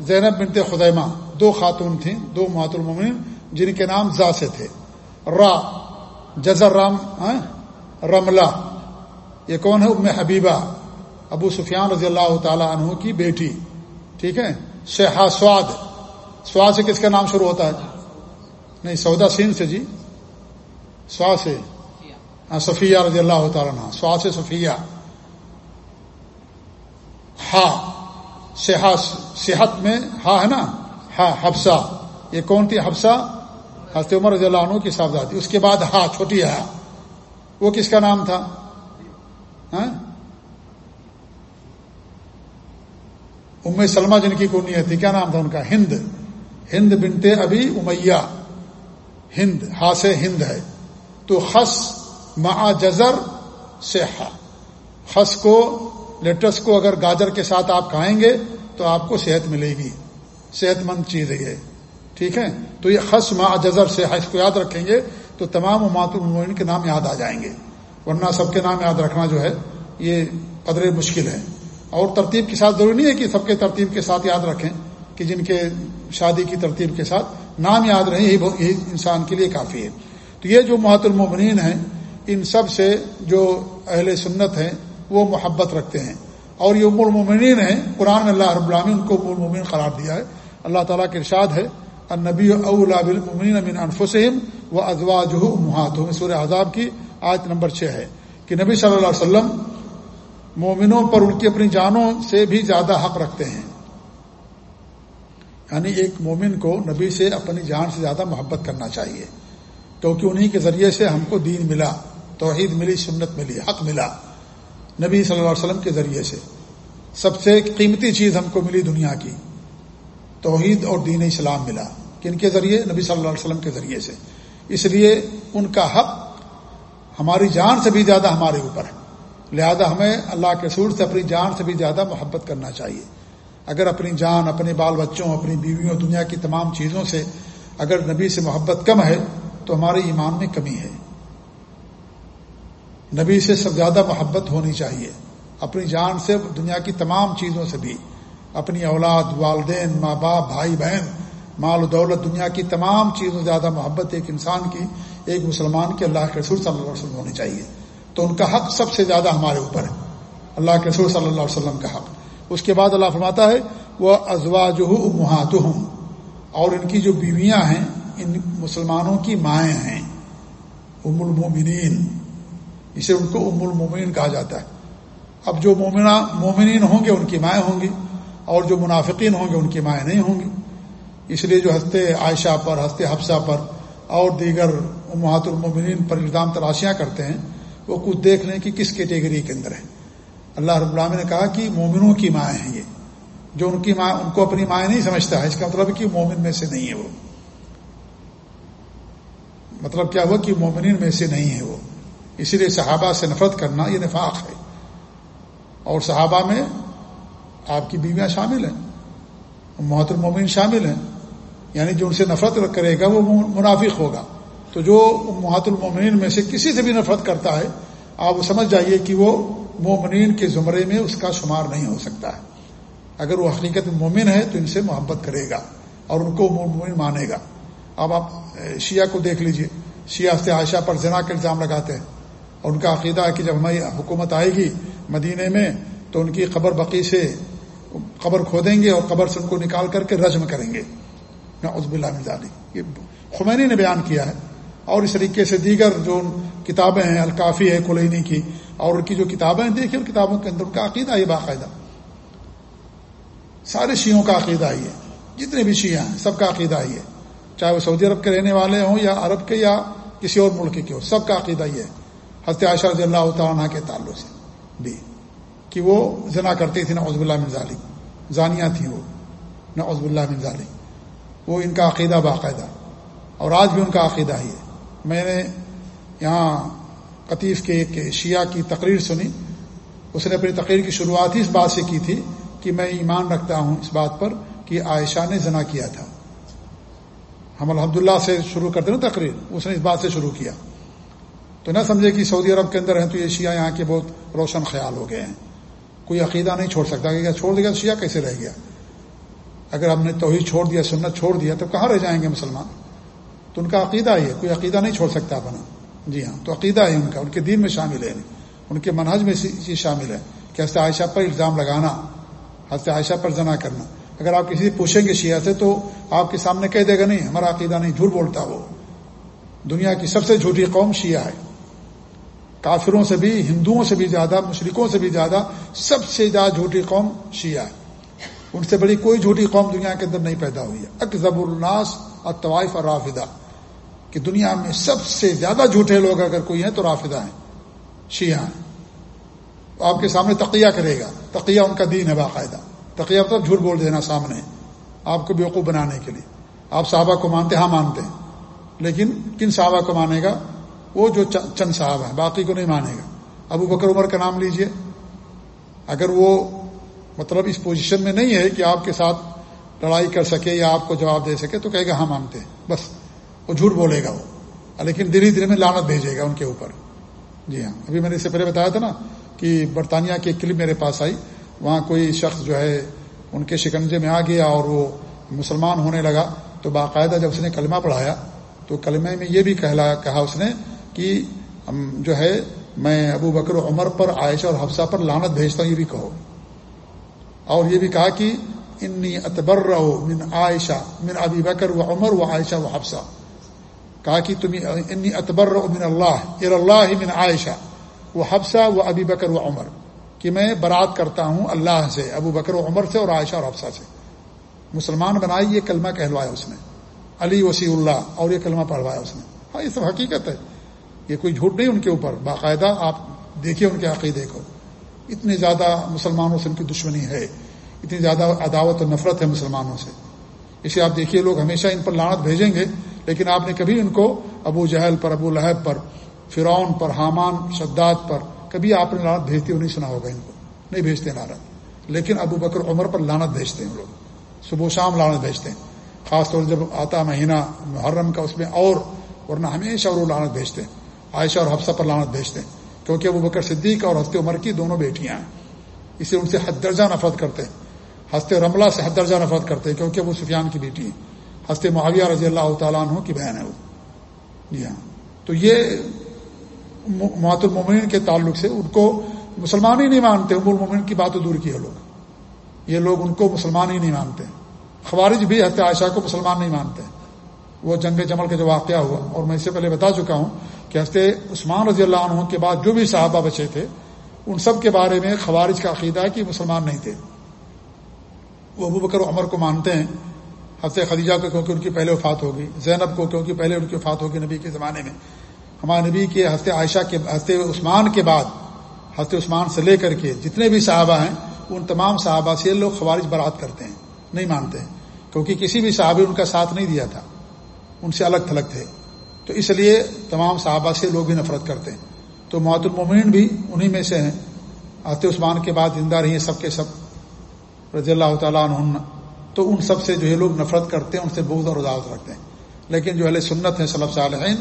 زینب بنتے خدیمہ دو خاتون تھیں، دو محت المومن جن کے نام زا سے تھے۔ را۔ جزر رام ہاں؟ رملہ۔ یہ کون ہے؟ ام حبیبہ۔ ابو سفیان رضی اللہ تعالی عنہ کی بیٹی۔ ٹھیک ہے؟ شہا سواد۔ سواد سے کس کا نام شروع ہوتا ہے؟ نہیں سودا سین سے جی۔ سوا سے۔ ہاں، صفیہ رضی اللہ تعالیٰ عنہ۔ سوا سے صفیہ۔ ہا۔ صحت میں ہا ہے نا؟ ہا، حفصہ۔ یہ کون تھی؟ حفصہ؟ حضرت عمر رضی اللہ عنہ کی صاحبزادی اس کے بعد ہا چھوٹی ہا وہ کس کا نام تھا؟ ہاں؟ ام سلمہ جن کی کنیا تھی، کیا نام تھا ان کا؟ ہند۔ ہند بنتے ابھی امیہ۔ ہند ہا سے ہند ہے۔ تو خس ما جزر سے ہا۔ خس کو، لیٹس کو اگر گاجر کے ساتھ آپ کھائیں گے تو آپ کو صحت ملے گی۔ صحت مند چیز ہے یہ۔ ٹھیک ہے؟ تو یہ خس ما جزر سے اس کو یاد رکھیں گے تو تمام امات المعین کے نام یاد آ جائیں گے۔ ورنہ سب کے نام یاد رکھنا جو ہے، یہ قدر مشکل ہے۔ اور ترتیب کے ساتھ ضروری نہیں ہے کہ سب کے ترتیب کے ساتھ یاد رکھیں کہ جن کے شادی کی ترتیب کے ساتھ نام یاد رہے یہی انسان کے لیے کافی ہے۔ تو یہ جو محت المومنین ہیں، ان سب سے جو اہل سنت ہیں، وہ محبت رکھتے ہیں۔ اور یہ ام المومنین ہیں، قرآن اللہ رب العالمین ان کو ام المومن قرار دیا ہے۔ اللہ تعالیٰ کے ارشاد ہے النبی اولا بالمؤمنین من انفسہم و ازواجہ امہاتہم سورہ عذاب کی آیت نمبر چھ ہے کہ نبی صلی اللہ علیہ وسلم مومنوں پر ان کی اپنی جانوں سے بھی زیادہ حق رکھتے ہیں۔ یعنی ایک مومن کو نبی سے اپنی جان سے زیادہ محبت کرنا چاہیے۔ کیونکہ انہی کے ذریعے سے ہم کو دین ملا، توحید ملی، سنت ملی، حق ملا۔ نبی صلی اللہ علیہ وسلم کے ذریعے سے۔ سب سے قیمتی چیز ہم کو ملی دنیا کی۔ توحید اور دین اسلام ملا کن کے ذریعے، نبی صلی اللہ علیہ وسلم کے ذریعے سے۔ اس لیے ان کا حق ہماری جان سے بھی زیادہ ہمارے اوپر ہے۔ لہذا ہمیں اللہ کے سور سے اپنی جان سے بھی زیادہ محبت کرنا چاہیے۔ اگر اپنی جان، اپنے بال بچوں، اپنی بیویوں، دنیا کی تمام چیزوں سے اگر نبی سے محبت کم ہے، تو ہمارے ایمان میں کمی ہے۔ نبی سے سب زیادہ محبت ہونی چاہیے۔ اپنی جان سے، دنیا کی تمام چیزوں سے بھی۔ اپنی اولاد، والدین ماں باپ بھائی، بہن، مال و دولت، دنیا کی تمام چیزوں سے زیادہ محبت ایک انسان کی، ایک مسلمان کے اللہ کے رسول صلی اللہ علیہ وسلم ہونی چاہیے۔ تو ان کا حق سب سے زیادہ ہمارے اوپر ہے۔ اللہ کے رسول صلی اللہ علیہ وسلم کا حق۔ اس کے بعد اللہ فرماتا ہے، وہ ازوا جو اور ان کی جو بیویاں ہیں، ان مسلمانوں کی مائیں ہیں۔ ام المومنین اسے ان کو ام المومنین کہا جاتا ہے۔ اب جو مومنہ، مومنین ہوں گے، ان کی مائیں ہوں گی۔ اور جو منافقین ہوں گے ان کی مائیں نہیں ہوں گی۔ اس لیے جو ہنستے عائشہ پر، ہنستے حفصہ پر اور دیگر امہات المومنین پر الزام تلاشیاں کرتے ہیں، وہ کچھ دیکھ لیں کہ کس کیٹیگری کے اندر ہے اللہ رب اللہ نے کہا کہ مومنوں کی مائیں ہیں یہ۔ جو ان کی ماں، ان کو اپنی مائیں نہیں سمجھتا ہے، اس کا مطلب کہ مومن میں سے نہیں ہے وہ۔ مطلب کیا ہوا کہ مومنین میں سے نہیں ہے وہ۔ اسی لیے صحابہ سے نفرت کرنا یہ نفاق ہے۔ اور صحابہ میں آپ کی بیویاں شامل ہیں محت المومن شامل ہیں یعنی جو ان سے نفرت کرے گا وہ منافق ہوگا۔ تو جو محت المومنین میں سے کسی سے بھی نفرت کرتا ہے، آپ سمجھ جائیے کہ وہ مومنین کے زمرے میں اس کا شمار نہیں ہو سکتا ہے۔ اگر وہ حقیقت مومن ہے تو ان سے محبت کرے گا اور ان کو مومن مانے گا۔ اب آپ شیعہ کو دیکھ لیجیے۔ شیعہ سے عائشہ پر زنا کا الزام لگاتے ہیں۔ اور ان کا عقیدہ ہے کہ جب ہماری حکومت آئے گی مدینے میں تو ان کی قبر بقی سے قبر کھودیں گے اور قبر سے ان کو نکال کر کے رجم کریں گے۔ عزب اللہ مزالی یہ خمینی نے بیان کیا ہے۔ اور اس طریقے سے دیگر جو کتابیں ہیں، الکافی ہے، کلینی کی، اور ان کی جو کتابیں دیکھیں ان کتابوں کے اندر ان کا عقیدہ یہ باقاعدہ۔ سارے شیعوں کا عقیدہ ہی ہے۔ جتنے بھی شیعہ ہیں، سب کا عقیدہ ہی ہے۔ چاہے وہ سعودی عرب کے رہنے والے ہوں یا عرب کے یا کسی اور ملک کے ہوں، سب کا عقیدہ یہ ہے۔ حضرت عائشہ رضی اللہ تعالیٰ کے تعلق سے۔ بھی کہ وہ زنا کرتی تھی، نہ عزب اللہ منظالی زانیاں تھیں وہ، نہ عزب اللہ منظالی وہ ان کا عقیدہ باقاعدہ۔ اور آج بھی ان کا عقیدہ ہی ہے۔ میں نے یہاں قطیف کے ایک شیعہ کی تقریر سنی۔ اس نے اپنی تقریر کی شروعات ہی اس بات سے کی تھی کہ میں ایمان رکھتا ہوں اس بات پر کہ عائشہ نے زنا کیا تھا۔ ہم الحمدللہ سے شروع کرتے نا تقریر۔ اس نے اس بات سے شروع کیا۔ تو نہ سمجھے کہ سعودی عرب کے اندر ہیں تو یہ شیعہ یہاں کے بہت روشن خیال ہو گئے ہیں۔ کوئی عقیدہ نہیں چھوڑ سکتا کہ چھوڑ دے گا تو شیعہ کیسے رہ گیا؟ اگر ہم نے توحید چھوڑ دیا، سنت چھوڑ دیا، تو کہاں رہ جائیں گے مسلمان؟ تو ان کا عقیدہ ہی ہے، کوئی عقیدہ نہیں چھوڑ سکتا بنا جی ہاں تو عقیدہ ہے ان کا، ان کے دین میں شامل ہے۔ ان کے منہج میں چیز شامل ہے کہ حضرت عائشہ پر الزام لگانا، حضرت عائشہ پر زنا کرنا۔ اگر آپ کسی سے پوچھیں گے شیعہ سے، تو آپ کے سامنے کہہ دے گا، نہیں، ہمارا عقیدہ نہیں، جھوٹ بولتا وہ۔ دنیا کی سب سے جھوٹی قوم شیعہ ہے۔ کافروں سے بھی، ہندوؤں سے بھی زیادہ مشرقوں سے بھی زیادہ سب سے زیادہ جھوٹی قوم شیعہ ہے۔ ان سے بڑی کوئی جھوٹی قوم دنیا کے اندر نہیں پیدا ہوئی ہے۔ اکزب الناس اور طوائف اور رافدہ کہ دنیا میں سب سے زیادہ جھوٹے لوگ اگر کوئی ہیں تو رافدہ ہیں، شیعہ ہیں۔ آپ کے سامنے تقیہ کرے گا۔ تقیہ ان کا دین ہے باقاعدہ۔ تقیہ مطلب جھوٹ بول دینا سامنے۔ آپ کو بیوقوف بنانے کے لیے۔ آپ صحابہ کو مانتے ہاں مانتے ہیں۔ لیکن کن صحابہ کو مانے گا؟ وہ جو چند صاحب ہیں، باقی کو نہیں مانے گا۔ ابو بکر عمر کا نام لیجیے۔ اگر وہ مطلب اس پوزیشن میں نہیں ہے کہ آپ کے ساتھ لڑائی کر سکے یا آپ کو جواب دے سکے، تو کہے گا ہاں مانتے ہیں۔ بس، وہ جھوٹ بولے گا وہ۔ لیکن دھیرے دھیرے میں لانت بھیجے گا ان کے اوپر۔ جی ہاں ابھی میں نے اس سے پہلے بتایا تھا نا کہ برطانیہ کی ایک کلپ میرے پاس آئی۔ وہاں کوئی شخص جو ہے، ان کے شکنجے میں آ گیا اور وہ مسلمان ہونے لگا۔ تو باقاعدہ جب اس نے کلمہ پڑھایا، تو کلمے میں یہ بھی کہلا کہا اس نے کہ جو ہے میں ابو بکر و عمر پر، عائشہ اور حفصہ پر لانت بھیجتا ہوں، یہ بھی کہو۔ اور یہ بھی کہا کہ انی اتبر رہو من عائشہ، من ابی بکر و عمر و عائشہ و حفصہ۔ کہا کہ تم انی اتبر رہو من اللہ ار اللہ من عائشہ وہ حفصہ و ابی بکر و عمر۔ کہ میں برات کرتا ہوں اللہ سے، ابو بکر و عمر سے اور عائشہ اور حفصہ سے۔ مسلمان بنائی یہ کلمہ کہلوایا اس نے۔ علی وسیع اللہ، اور یہ کلمہ پڑھوایا اس نے۔ ہاں یہ سب حقیقت ہے۔ یہ کوئی جھوٹ نہیں ان کے اوپر۔ باقاعدہ آپ دیکھیے ان کے عقیدے کو۔ اتنی زیادہ مسلمانوں سے ان کی دشمنی ہے۔ اتنی زیادہ عداوت و نفرت ہے مسلمانوں سے۔ اسے آپ دیکھیے، لوگ ہمیشہ ان پر لانت بھیجیں گے، لیکن آپ نے کبھی ان کو ابو جہل پر، ابو لہب پر، فرعون پر، حامان، شداد پر کبھی آپ نے لانت بھیجتے ہوئے نہیں سنا ہوگا ان کو۔ نہیں بھیجتے لانت لیکن ابو بکر عمر پر لانت بھیجتے ہیں لوگ۔ صبح و شام لانت بھیجتے ہیں۔ خاص طور جب آتا مہینہ محرم کا، اس میں اور، ورنہ ہمیشہ اور وہ لانت بھیجتے ہیں۔ عائشہ اور حفصہ پر لانت بھیجتے ہیں، کیونکہ ابو بکر صدیق اور ہست عمر کی دونوں بیٹیاں ہیں۔ اسے ان سے حد درجہ نفرت کرتے ہیں۔ ہست رملہ سے حد درجہ نفرت کرتے ہیں، کیونکہ وہ سفیان کی بیٹی ہے ہست معاویہ رضی اللہ تعالیٰ عنہ کی بہن ہے وہ۔ جی ہاں۔ تو یہ محت المومن کے تعلق سے ان کو مسلمان ہی نہیں مانتے ام المومن کی بات دور کی ہے لوگ۔ یہ لوگ ان کو مسلمان ہی نہیں مانتے۔ خوارج بھی حت عائشہ کو مسلمان نہیں مانتے۔ وہ جنگ جمل کا جو واقعہ ہوا، اور میں اس سے پہلے بتا چکا ہوں کہ ہنستے عثمان رضی اللہ عنہ کے بعد جو بھی صحابہ بچے تھے، ان سب کے بارے میں خوارج کا عقیدہ ہے کہ مسلمان نہیں تھے۔ وہ ابو بکر عمر کو مانتے ہیں ہفتے خدیجہ کو کیونکہ ان کی پہلے وفات ہوگی زینب کو کیونکہ پہلے ان کی وفات ہوگی نبی کے زمانے میں۔ ہمارے نبی کے ہفتے عائشہ کے ہفتے عثمان کے بعد ہفتے عثمان سے لے کر کے جتنے بھی صحابہ ہیں، ان تمام صحابہ سے لوگ خوارج برات کرتے ہیں، نہیں مانتے ہیں کیونکہ کسی بھی صحابی ان کا ساتھ نہیں دیا تھا۔ ان سے الگ تھلگ تھے۔ تو اس لیے تمام صحابہ سے لوگ بھی نفرت کرتے ہیں۔ تو محت المومن بھی انہی میں سے ہیں۔ آتے عثمان کے بعد زندہ رہی ہیں سب کے سب۔ رضی اللہ تعالیٰ عنہ تو ان سب سے جو ہے لوگ نفرت کرتے ہیں، ان سے بہت اور اداس رکھتے ہیں۔ لیکن جو اہل سنت ہیں صلی صالحین،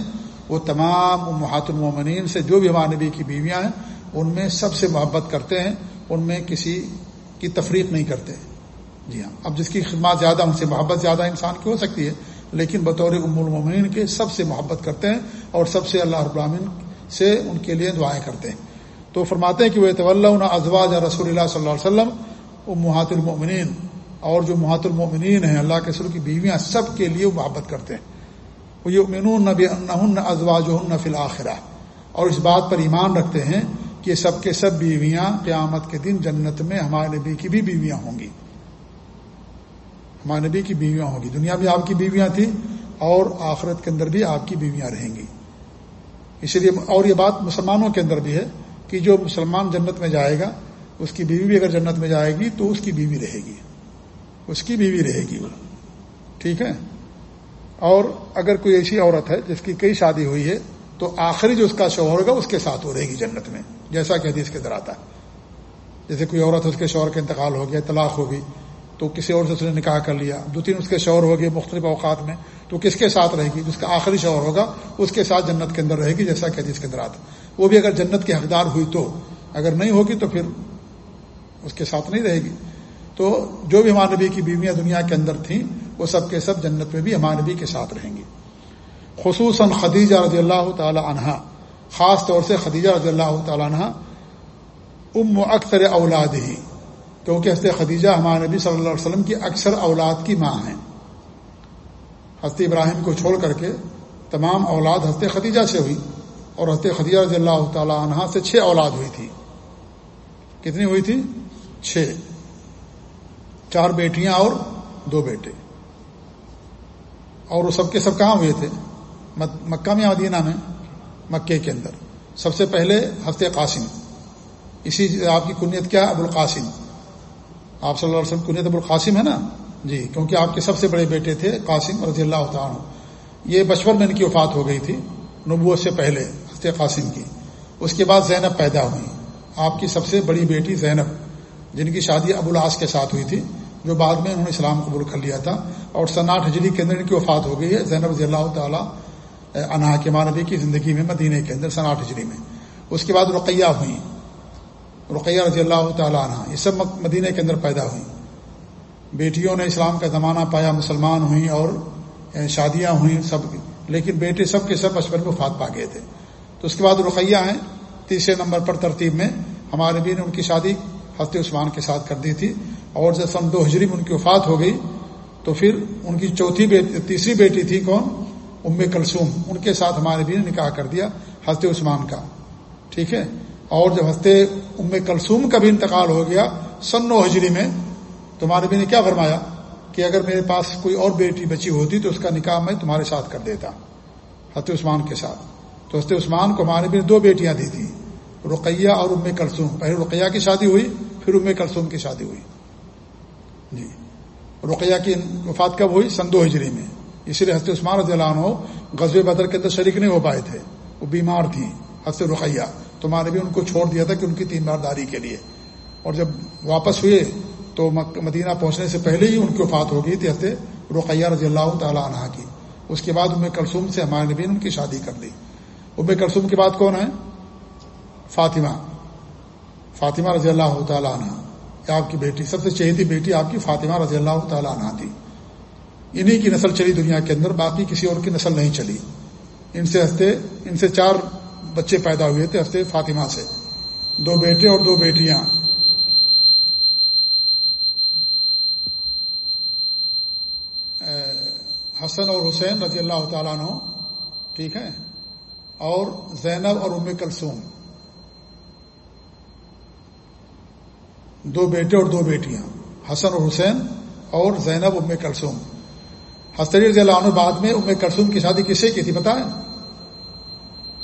وہ تمام محت المومنین سے جو بھی ہمارے نبی کی بیویاں ہیں، ان میں سب سے محبت کرتے ہیں۔ ان میں کسی کی تفریق نہیں کرتے۔ جی ہاں۔ اب جس کی خدمات زیادہ، ان سے محبت زیادہ انسان کی ہو سکتی ہے لیکن بطور ام المومنین کے سب سے محبت کرتے ہیں اور سب سے اللہ ابراہین سے ان کے لیے دعائیں کرتے ہیں۔ تو فرماتے ہیں کہ وہ طول ازواج رسول اللہ صلی اللہ علیہ وسلم ام محات المومنین اور جو محات المومنین ہیں، اللہ کے سر کی بیویاں سب کے لیے محبت کرتے ہیں۔ وہ یہ امین نبی ازواج فی الآخرہ اور اس بات پر ایمان رکھتے ہیں کہ سب کے سب بیویاں قیامت کے دن جنت میں ہمارے نبی کی بھی بیویاں ہوں گی۔ ہمارے نبی کی بیویاں ہوں گی۔ دنیا میں آپ کی بیویاں تھیں اور آخرت کے اندر بھی آپ کی بیویاں رہیں گی۔ اسی لیے اور یہ بات مسلمانوں کے اندر بھی ہے کہ جو مسلمان جنت میں جائے گا، اس کی بیوی بھی اگر جنت میں جائے گی تو اس کی بیوی رہے گی۔ اس کی بیوی رہے گی وہ۔ ٹھیک ہے؟ اور اگر کوئی ایسی عورت ہے جس کی کئی شادی ہوئی ہے تو آخری جو اس کا شوہر ہوگا، اس کے ساتھ وہ رہے گی جنت میں، جیسا کہ حدیث کے در آتا ہے۔ جیسے کوئی عورت اس کے شوہر کا انتقال ہو گیا، طلاق ہوگی تو کسی اور سے اس نے نکاح کر لیا۔ دو تین اس کے شوہر ہو گئے مختلف اوقات میں۔ تو کس کے ساتھ رہے گی؟ جس کا آخری شوہر ہوگا، اس کے ساتھ جنت کے اندر رہے گی، جیسا کہ حدیث کے اندر آتا وہ بھی اگر جنت کے حقدار ہوئی تو، اگر نہیں ہوگی تو پھر اس کے ساتھ نہیں رہے گی۔ تو جو بھی ہمارے نبی کی بیویاں دنیا کے اندر تھیں، وہ سب کے سب جنت میں بھی ہمارے نبی کے ساتھ رہیں گی۔ خصوصاً خدیجہ رضی اللہ تعالی عنہا خاص طور سے خدیجہ رضی اللہ تعالی عنہ، ام اکثر اولاد ہی کیونکہ حضرت خدیجہ ہمارے نبی صلی اللہ علیہ وسلم کی اکثر اولاد کی ماں ہیں۔ حضرت ابراہیم کو چھوڑ کر کے تمام اولاد حضرت خدیجہ سے ہوئی اور حضرت خدیجہ رضی اللہ تعالی عنہ سے چھ اولاد ہوئی تھی۔ کتنی ہوئی تھی؟ چھ۔ چار بیٹیاں اور دو بیٹے۔ اور وہ سب کے سب کہاں ہوئے تھے؟ مکہ میں مدینہ میں؟ مکے کے اندر۔ سب سے پہلے ہفتے قاسم۔ اسی آپ کی کنیت کیا ابو القاسم آپ صلی اللہ علیہ وسلم کنیت ابو القاسم ہے نا؟ جی کیونکہ آپ کے سب سے بڑے بیٹے تھے قاسم رضی اللہ تعالیٰ یہ بچپن میں ان کی وفات ہو گئی تھی، نبوت سے پہلے ہفتے قاسم کی۔ اس کے بعد زینب پیدا ہوئی آپ کی سب سے بڑی بیٹی زینب، جن کی شادی ابو العاص کے ساتھ ہوئی تھی، جو بعد میں انہوں نے اسلام قبول کر لیا تھا۔ اور سناٹ ہجری کے اندر ان کی وفات ہو گئی ہے، زینب رضی اللہ تعالیٰ انہا کے مانبی کی زندگی میں مدینہ کے اندر سناٹ ہجری میں۔ اس کے بعد رقیہ ہوئی رقیہ رضی اللہ تعالیٰ عنہ، یہ سب مدینہ کے اندر پیدا ہوئی بیٹیوں نے اسلام کا زمانہ پایا، مسلمان ہوئیں اور یعنی شادیاں ہوئیں سب لیکن بیٹے سب کے سب بچپن میں وفات پا گئے تھے۔ تو اس کے بعد رقیہ ہیں، تیسرے نمبر پر ترتیب میں۔ ہمارے بھی نے ان کی شادی حضرت عثمان کے ساتھ کر دی تھی۔ اور جب سن دو ہجری میں ان کی وفات ہو گئی، تو پھر ان کی چوتھی بیٹی تیسری بیٹی تھی کون؟ ام کلثوم۔ ان کے ساتھ ہمارے بھی نے نکاح کر دیا حضرت عثمان کا۔ ٹھیک ہے؟ اور جب ہنستے ام کلثوم کا بھی انتقال ہو گیا سن نو ہجری میں تمہارے بھی نے کیا فرمایا کہ اگر میرے پاس کوئی اور بیٹی بچی ہوتی تو اس کا نکاح میں تمہارے ساتھ کر دیتا، حضرت عثمان کے ساتھ۔ تو حضرت عثمان کو ہمارے بھی دو بیٹیاں دی تھیں، رقیہ اور ام کلثوم۔ پہلے رقیہ کی شادی ہوئی، پھر ام کلثوم کی شادی ہوئی۔ جی۔ رقیہ کی وفات کب ہوئی؟ سن دو ہجری میں۔ اسی لیے حضرت عثمان رضی اللہ عنہ غزب بدر کے اندر شریک نہیں ہو پائے تھے، وہ بیمار تھیں، حضرت رقیہ۔ تمہارے بھی ان کو چھوڑ دیا تھا کہ ان کی تین بار داری کے لیے۔ اور جب واپس ہوئے تو مدینہ پہنچنے سے پہلے ہی ان کی وفات ہو گئی تھی حضرت رقیہ رضی اللہ تعالیٰ عنہ کی۔ اس کے بعد ام کلثوم سے ہمارے نبی نے ان کی شادی کر لی ام کلثوم کے بعد کون ہے؟ فاطمہ۔ فاطمہ رضی اللہ تعالیٰ عنہ۔ آپ کی بیٹی، سب سے چہیتی بیٹی آپ کی فاطمہ رضی اللہ تعالیٰ عنہ تھی۔ انہی کی نسل چلی دنیا کے اندر، باقی کسی اور کی نسل نہیں چلی۔ ان سے ہنستے ان سے چار بچے پیدا ہوئے تھے ہنستے فاطمہ سے۔ دو بیٹے اور دو بیٹیاں۔ حسن اور حسین رضی اللہ تعالیٰ عنہ، ٹھیک ہے؟ اور زینب اور ام کلثوم۔ دو بیٹے اور دو بیٹیاں، حسن اور حسین اور زینب ام کلثوم۔ حسری رضی اللہ عنہ بعد میں ام کلثوم کی شادی کسے کی تھی؟ بتائیں۔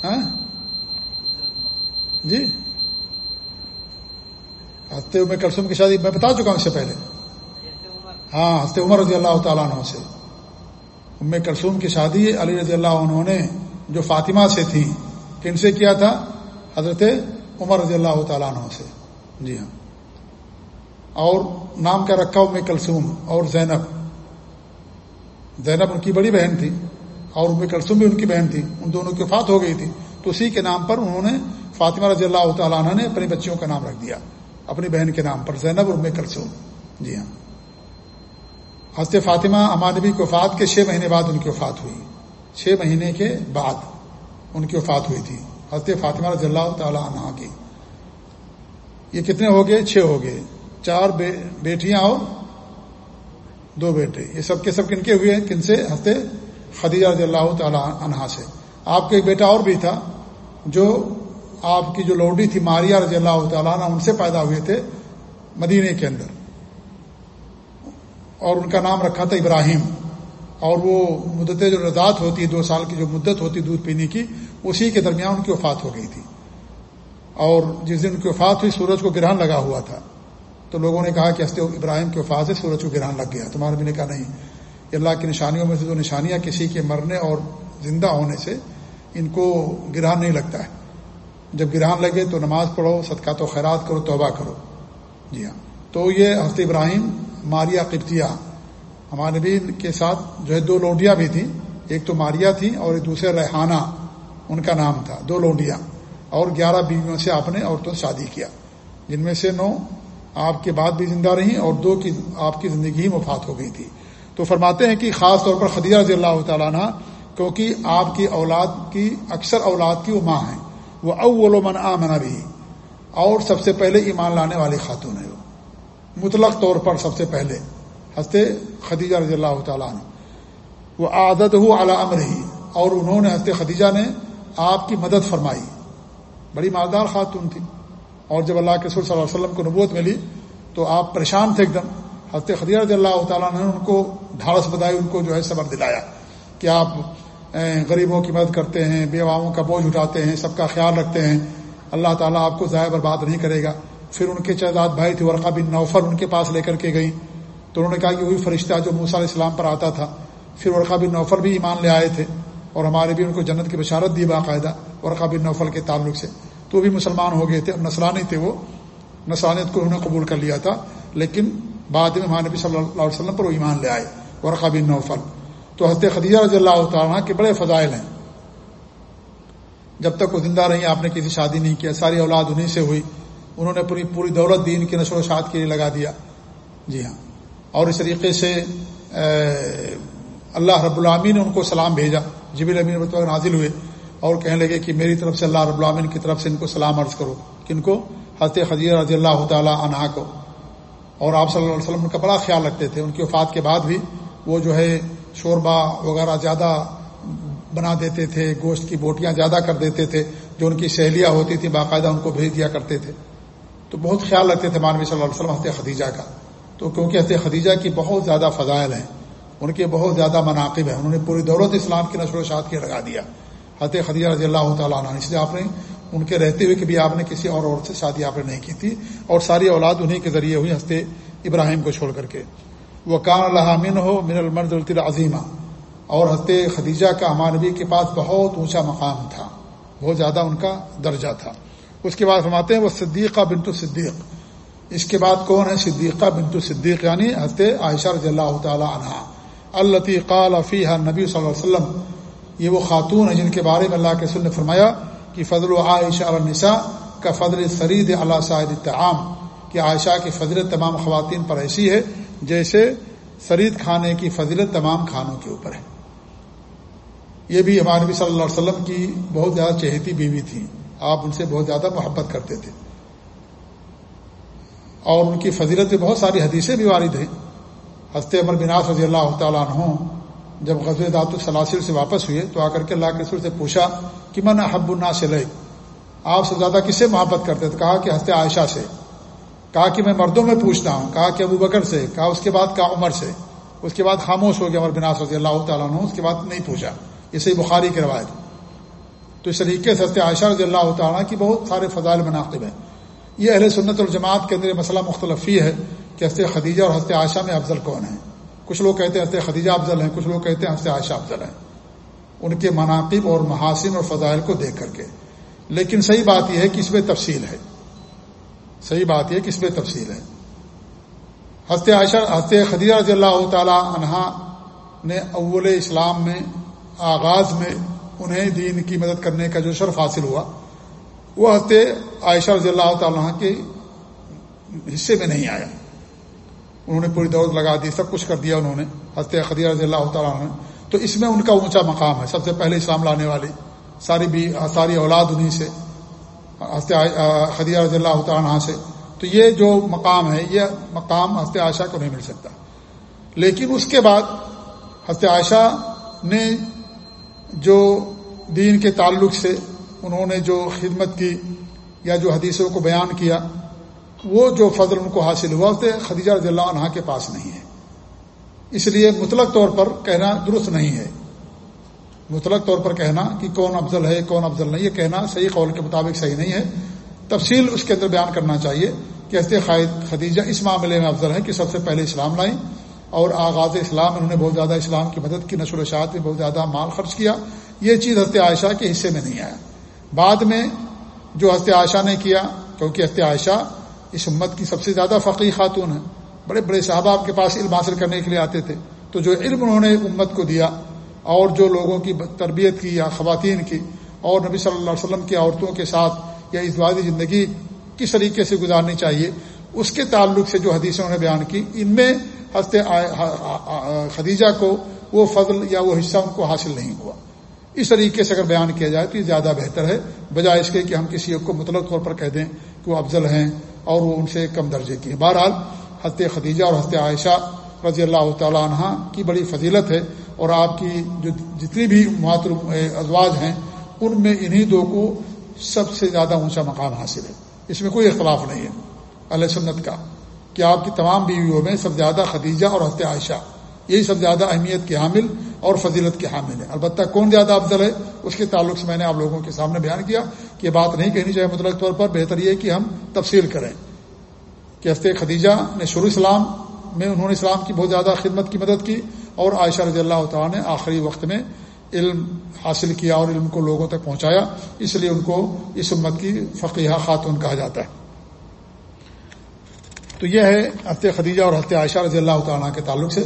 ہاں؟ جی؟ ہستے ام کلثوم کی شادی میں بتا چکا ہوں اس سے پہلے۔ ہاں ہستے عمر رضی اللہ تعالیٰ عنہ سے۔ ام کلثوم کی شادی علی رضی اللہ عنہ نے جو فاطمہ سے تھی کن سے کیا تھا؟ حضرت عمر رضی اللہ تعالیٰ عنہ سے۔ جی ہاں۔ اور نام کا رکھا ام کلثوم اور زینب۔ زینب ان کی بڑی بہن تھی اور ام کلثوم بھی ان کی بہن تھی۔ ان دونوں کی وفات ہو گئی تھی۔ تو اسی کے نام پر انہوں نے فاطمہ رضی اللہ تعالیٰ عنہ نے اپنی بچیوں کا نام رکھ دیا، اپنی بہن کے نام پر، زینب اور ام کلثوم۔ جی ہاں۔ حضرت فاطمہ ہمارے نبی کی وفات کے چھ مہینے بعد ان کی وفات ہوئی۔ چھ مہینے کے بعد ان کی وفات ہوئی تھی، حضرت فاطمہ رضی اللہ تعالیٰ عنہ کی۔ یہ کتنے ہو گئے؟ چھ ہو گئے۔ چار بیٹیاں اور دو بیٹے۔ یہ سب کے سب کن کے ہوئے ہیں؟ کن سے؟ ہنستے خدیجہ رضی اللہ تعالیٰ عنہ سے۔ آپ کا ایک بیٹا اور بھی تھا، جو آپ کی جو لوڈی تھی ماریا رضی اللہ تعالیٰ عنہ، ان سے پیدا ہوئے تھے مدینے کے اندر۔ اور ان کا نام رکھا تھا ابراہیم۔ اور وہ مدت جو رضاعت ہوتی ہے دو سال کی جو مدت ہوتی دودھ پینے کی، اسی کے درمیان ان کی وفات ہو گئی تھی۔ اور جس دن ان کی وفات ہوئی، سورج کو گرہن لگا ہوا تھا۔ تو لوگوں نے کہا کہ ہستے ابراہیم کے وفات سے سورج کو گرہن لگ گیا۔ تمہارے بھی نے کہا نہیں اللہ کی نشانیوں میں سے جو نشانیاں کسی کے مرنے اور زندہ ہونے سے ان کو گرہن نہیں لگتا ہے۔ جب گرہن لگے تو نماز پڑھو، صدقہ تو خیرات کرو، توبہ کرو۔ جی ہاں۔ تو یہ حضرت ابراہیم ماریا قبطیہ، ہمارے نبی کے ساتھ جو ہے دو لونڈیاں بھی تھیں۔ ایک تو ماریا تھی اور ایک دوسرے ریحانہ، ان کا نام تھا، دو لونڈیاں۔ اور گیارہ بیویوں سے آپ نے عورتوں سے شادی کیا۔ جن میں سے نو آپ کے بعد بھی زندہ رہیں اور دو کی آپ کی زندگی ہی مفات ہو گئی تھی۔ تو فرماتے ہیں کہ خاص طور پر خدیجہ رضی اللہ تعالیٰ عنہ، کیونکہ آپ کی اولاد کی، اکثر اولاد کی وہ ماں ہیں۔ وہ اول من آمنا بھی اور سب سے پہلے ایمان لانے والی خاتون ہے وہ۔ مطلق طور پر سب سے پہلے۔ ہنستے خدیجہ رضی اللہ تعالیٰ عنہ۔ وہ عادت ہو علام رہی اور انہوں نے ہنستے خدیجہ نے آپ کی مدد فرمائی۔ بڑی مالدار خاتون تھی۔ اور جب اللہ کے سر صلی اللہ علیہ وسلم کو نبوت ملی تو آپ پریشان تھے ایک دم۔ حضرت خدیجہ رضی اللہ تعالیٰ نے ان کو ڈھارس بدائی، ان کو جو ہے صبر دلایا کہ آپ غریبوں کی مدد کرتے ہیں بیواؤں کا بوجھ اٹھاتے ہیں، سب کا خیال رکھتے ہیں۔ اللہ تعالیٰ آپ کو ضائع برباد نہیں کرے گا۔ پھر ان کے چہداد بھائی تھے، ورقہ بن نوفر ان کے پاس لے کر کے گئی تو انہوں نے کہا کہ وہی فرشتہ جو موسیٰ علیہ السلام پر آتا تھا۔ پھر ورقہ بن نوفر بھی ایمان لے آئے تھے اور ہمارے بھی ان کو جنت کی بشارت دی باقاعدہ ورقہ بن نوفل کے تعلق سے۔ تو بھی مسلمان ہو گئے تھے نسلانی تھے وہ۔ نسلانیت کو انہوں نے قبول کر لیا تھا، لیکن بعد میں ہمارے نبی صلی اللہ علیہ وسلم پر وہ ایمان لے آئے، ورقہ بن نوفل۔ تو حضرت خدیجہ رضی اللہ تعالیٰ کے بڑے فضائل ہیں۔ جب تک وہ زندہ رہی، آپ نے کسی شادی نہیں کیا، ساری اولاد انہیں سے ہوئی۔ انہوں نے پوری پوری دولت دین کی نشر و شاد کے لیے لگا دیا۔ جی ہاں۔ اور اس طریقے سے اللہ رب العامین نے ان کو سلام بھیجا۔ جبیل امین رب نازل ہوئے اور کہنے لگے کہ میری طرف سے اللہ رب العامین کی طرف سے ان کو سلام عرض کرو کن کو حضرت خدیر رضی اللہ تعالیٰ عنہا کو۔ اور آپ صلی اللہ علیہ وسلم کا بڑا خیال رکھتے تھے۔ ان کی وفات کے بعد بھی وہ جو ہے شوربہ وغیرہ زیادہ بنا دیتے تھے، گوشت کی بوٹیاں زیادہ کر دیتے تھے، جو ان کی سہیلیاں ہوتی تھیں، باقاعدہ ان کو بھیج دیا کرتے تھے۔ تو بہت خیال رکھتے تھے مانوی صلی اللہ علیہ وسلم، حضرت خدیجہ کا۔ تو کیونکہ حضرت خدیجہ کی بہت زیادہ فضائل ہیں، ان کے بہت زیادہ مناقب ہیں، انہوں نے پوری دولت اسلام کی نشر و شاد کے لگا دیا۔ حضرت خدیجہ رضی اللہ تعالیٰ عنہ، اس لیے آپ نے ان کے رہتے ہوئے کہ بھی آپ نے کسی اور عورت سے شادی آپ نے نہیں کی تھی، اور ساری اولاد انہیں کے ذریعے ہوئی ہنستے ابراہیم کو چھوڑ کر کے۔ وہ کان اللہ من ہو من المرد العظیمہ۔ اور ہنستے خدیجہ کا ہمانبی کے پاس بہت اونچا مقام تھا، بہت زیادہ ان کا درجہ تھا۔ اس کے بعد فرماتے ہیں، وہ صدیقہ بنت صدیق۔ اس کے بعد کون ہے؟ صدیقہ بنت صدیق یعنی ہنستے عائشہ رضی اللہ تعالی عنہ التی قال فیح نبی صلی اللہ علیہ وسلم۔ یہ وہ خاتون ہیں جن کے بارے میں اللہ کے سن نے فرمایا کہ فضل و عائشہ النساء کا فضل سرید اللہ سعد تعام کہ عائشہ کی فضلت تمام خواتین پر ایسی ہے۔ جیسے سرید کھانے کی فضلت تمام کھانوں کے اوپر ہے۔ یہ بھی ہمارے نبی صلی اللہ علیہ وسلم کی بہت زیادہ چہتی بیوی تھی۔ آپ ان سے بہت زیادہ محبت کرتے تھے۔ اور ان کی فضیلت بہت ساری حدیثیں بھی وارد ہیں۔ ہستے امر بناس رضی اللہ تعالیٰ عنہ جب غزل دات السلاسل سے واپس ہوئے تو آ کر کے اللہ کے سر سے پوچھا کہ من حب النا سے لیے آپ سے زیادہ کس سے محبت کرتے تھے؟ کہا کہ ہنستے عائشہ سے۔ کہا کہ میں مردوں میں پوچھتا ہوں، کہا کہ ابو بکر سے، کہا اس کے بعد کہا عمر سے۔ اس کے بعد خاموش ہو گیا امر بناس رضی اللہ تعالیٰ عنہ، اس کے بعد نہیں پوچھا۔ اسے بخاری کی روایت تو اس طریقے سے ہنستے عائشہ رضی اللہ تعالیٰ کی بہت سارے فضائل مناقب ہیں۔ یہ اہل سنت الجماعت کے اندر مسئلہ مختلف ہی ہے کہ ہنستے خدیجہ اور ہنستے عائشہ میں افضل کون ہے کچھ لوگ کہتے ہیں ہنستے خدیجہ افضل ہیں، کچھ لوگ کہتے ہیں ہنستے عائشہ افضل ہیں۔ ان کے مناقب اور محاسن اور فضائل کو دیکھ کر کے۔ لیکن صحیح بات یہ ہے کہ اس میں تفصیل ہے۔ صحیح بات یہ کہ اس میں تفصیل ہے۔ ہنستے عائشہ ہنستے خدیجہ رضی اللہ تعالی عنہا نے اول اسلام میں آغاز میں انہیں دین کی مدد کرنے کا جو شرف حاصل ہوا، وہ ہنستے عائشہ رضی اللہ تعالیٰ کے حصے میں نہیں آیا۔ انہوں نے پوری دولت لگا دی، سب کچھ کر دیا انہوں نے ہنستے خدیجہ رضی اللہ تعالیٰ نے۔ تو اس میں ان کا اونچا مقام ہے۔ سب سے پہلے اسلام لانے والی، ساری بھی ساری اولاد انہیں سے ہنستے خدیجہ رضی اللہ تعالیٰ سے۔ تو یہ جو مقام ہے، یہ مقام ہنستے عائشہ کو نہیں مل سکتا۔ لیکن اس کے بعد ہنستے عائشہ نے جو دین کے تعلق سے انہوں نے جو خدمت کی یا جو حدیثوں کو بیان کیا، وہ جو فضل ان کو حاصل ہوا اسے خدیجہ رضی اللہ عنہ کے پاس نہیں ہے۔ اس لیے مطلق طور پر کہنا درست نہیں ہے۔ مطلق طور پر کہنا کہ کون افضل ہے، کون افضل نہیں ہے کہنا صحیح قول کے مطابق صحیح نہیں ہے۔ تفصیل اس کے اندر بیان کرنا چاہیے کہ ایسے خدیجہ اس معاملے میں افضل ہے کہ سب سے پہلے اسلام لائیں اور آغاز اسلام انہوں نے بہت زیادہ اسلام کی مدد کی، نشر و شاعت میں بہت زیادہ مال خرچ کیا۔ یہ چیز ہست عائشہ کے حصے میں نہیں آیا بعد میں جو ہست عائشہ نے کیا، کیونکہ ہست عائشہ اس امت کی سب سے زیادہ فقی خاتون ہیں۔ بڑے بڑے صحابہ آپ کے پاس علم حاصل کرنے کے لیے آتے تھے۔ تو جو علم انہوں نے امت کو دیا اور جو لوگوں کی تربیت کی یا خواتین کی اور نبی صلی اللہ علیہ وسلم کی عورتوں کے ساتھ یا اسوادی زندگی کس طریقے سے گزارنی چاہیے، اس کے تعلق سے جو حدیثوں نے بیان کی، ان میں ہنستے خدیجہ کو وہ فضل یا وہ حصہ ان کو حاصل نہیں ہوا۔ اس طریقے سے اگر بیان کیا جائے تو یہ زیادہ بہتر ہے، بجائے اس کے کہ ہم کسی کو مطلق طور پر کہہ دیں کہ وہ افضل ہیں اور وہ ان سے کم درجے کی ہیں۔ بہرحال، حضرت خدیجہ اور حضرت عائشہ رضی اللہ تعالیٰ عنہ کی بڑی فضیلت ہے اور آپ کی جو جتنی بھی محترم ازواج ہیں، ان میں انہی دو کو سب سے زیادہ اونچا مقام حاصل ہے۔ اس میں کوئی اختلاف نہیں ہے۔ علیہ سنت کا کہ آپ کی تمام بیویوں میں سب زیادہ خدیجہ اور حضرت عائشہ، یہی سب زیادہ اہمیت کے حامل اور فضیلت کے حامل ہیں۔ البتہ کون زیادہ افضل ہے؟ اس کے تعلق سے میں نے آپ لوگوں کے سامنے بیان کیا کہ یہ بات نہیں کہنی چاہیے مطلق طور پر، بہتر یہ کہ ہم تفصیل کریں کہ ہست خدیجہ نے شروع اسلام میں انہوں نے اسلام کی بہت زیادہ خدمت کی، مدد کی۔ اور عائشہ رضی اللہ تعالیٰ نے آخری وقت میں علم حاصل کیا اور علم کو لوگوں تک پہنچایا، اس لیے ان کو اس امت کی فقیہ خاتون کہا جاتا ہے۔ تو یہ ہے ہفتے خدیجہ اور ہفتے عائشہ رضی اللہ تعالیٰ کے تعلق سے۔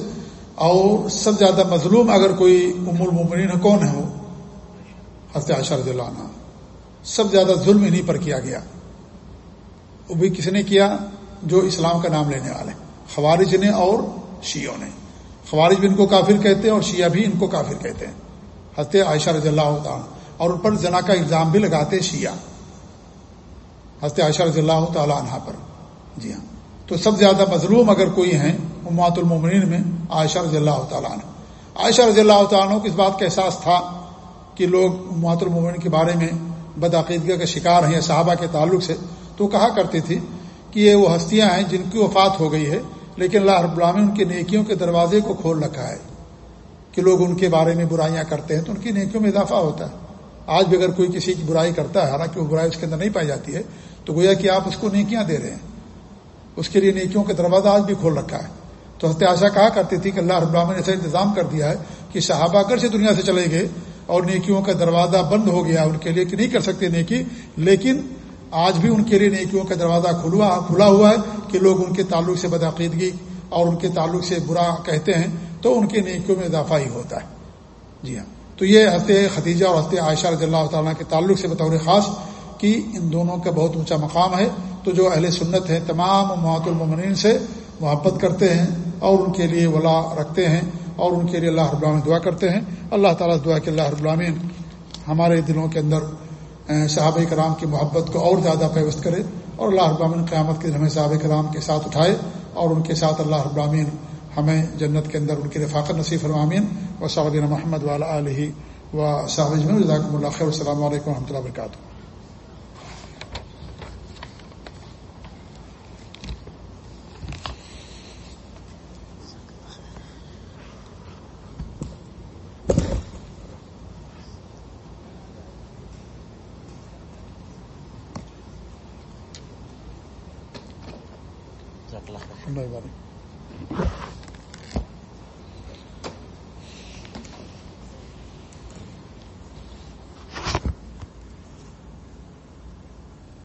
اور سب زیادہ مظلوم اگر کوئی ام المومنین کون ہے وہ؟ ہفتے عائشہ رضی اللہ عنہ۔ سب زیادہ ظلم انہیں پر کیا گیا۔ وہ بھی کس نے کیا؟ جو اسلام کا نام لینے والے، خوارج نے اور شیعوں نے۔ خوارج بھی ان کو کافر کہتے ہیں اور شیعہ بھی ان کو کافر کہتے ہیں۔ حضرت عائشہ رضی اللہ تعالیٰ اور ان پر زنا کا الزام بھی لگاتے شیعہ۔ حضرت عائشہ رضی اللہ تعالیٰ عنہ پر۔ جی ہاں۔ تو سب زیادہ مظلوم اگر کوئی ہیں امات المومنین میں عائشہ رضی اللہ تعالیٰ عنہ۔ عائشہ رضی اللہ تعالیٰ عنہ کو اس بات کا احساس تھا کہ لوگ امات المومن کے بارے میں بدعقیدگی کا شکار ہیں صحابہ کے تعلق سے؟ تو کہا کرتی تھی کہ یہ وہ ہستیاں ہیں جن کی وفات ہو گئی ہے۔ لیکن اللہ رب العالمین ان کے نیکیوں کے دروازے کو کھول رکھا ہے کہ لوگ ان کے بارے میں برائیاں کرتے ہیں تو ان کی نیکیوں میں اضافہ ہوتا ہے۔ آج بھی اگر کوئی کسی کی برائی کرتا ہے، حالانکہ وہ برائی اس کے اندر نہیں پائی جاتی ہے، تو گویا کہ آپ اس کو نیکیاں دے رہے ہیں۔ اس کے لیے نیکیوں کا دروازہ آج بھی کھول رکھا ہے۔ تو حضرت آشا کہا کرتی تھی کہ اللہ رب العالمین نے ایسا انتظام کر دیا ہے کہ صحابہ اگر سے دنیا سے چلے گئے اور نیکیوں کا دروازہ بند ہو گیا۔ ان کے لیے کہ نہیں کر سکتے نیکی، لیکن آج بھی ان کے لیے نیکیوں کا دروازہ کھلا کھلا ہوا ہے کہ لوگ ان کے تعلق سے بدعقیدگی اور ان کے تعلق سے برا کہتے ہیں تو ان کے نیکیوں میں اضافہ ہی ہوتا ہے۔ جی ہاں۔ تو یہ ہفتے خدیجہ اور ہفتے عائشہ رضی اللہ تعالیٰ کے تعلق سے بطور خاص کہ ان دونوں کا بہت اونچا مقام ہے تو جو اہل سنت ہیں تمام محت المنین سے محبت کرتے ہیں اور ان کے لیے ولا رکھتے ہیں اور ان کے لیے اللہ رب العالمین دعا کرتے ہیں۔ اللہ تعالیٰ دعا کہ اللہ رب العالمین ہمارے دلوں کے اندر صحابہ کرام کی محبت کو اور زیادہ پیوست کرے اور اللہ ابرامین قیامت کے ہمیں صحابہ کرام کے ساتھ اٹھائے اور ان کے ساتھ اللہ ابرامین ہمیں جنت کے اندر ان کی رفاقت نصیف فرمامین و صابین محمد والا علیہ و صاحب اللہ خیر السلام علیکم و رحمۃ اللہ وبرکاتہ۔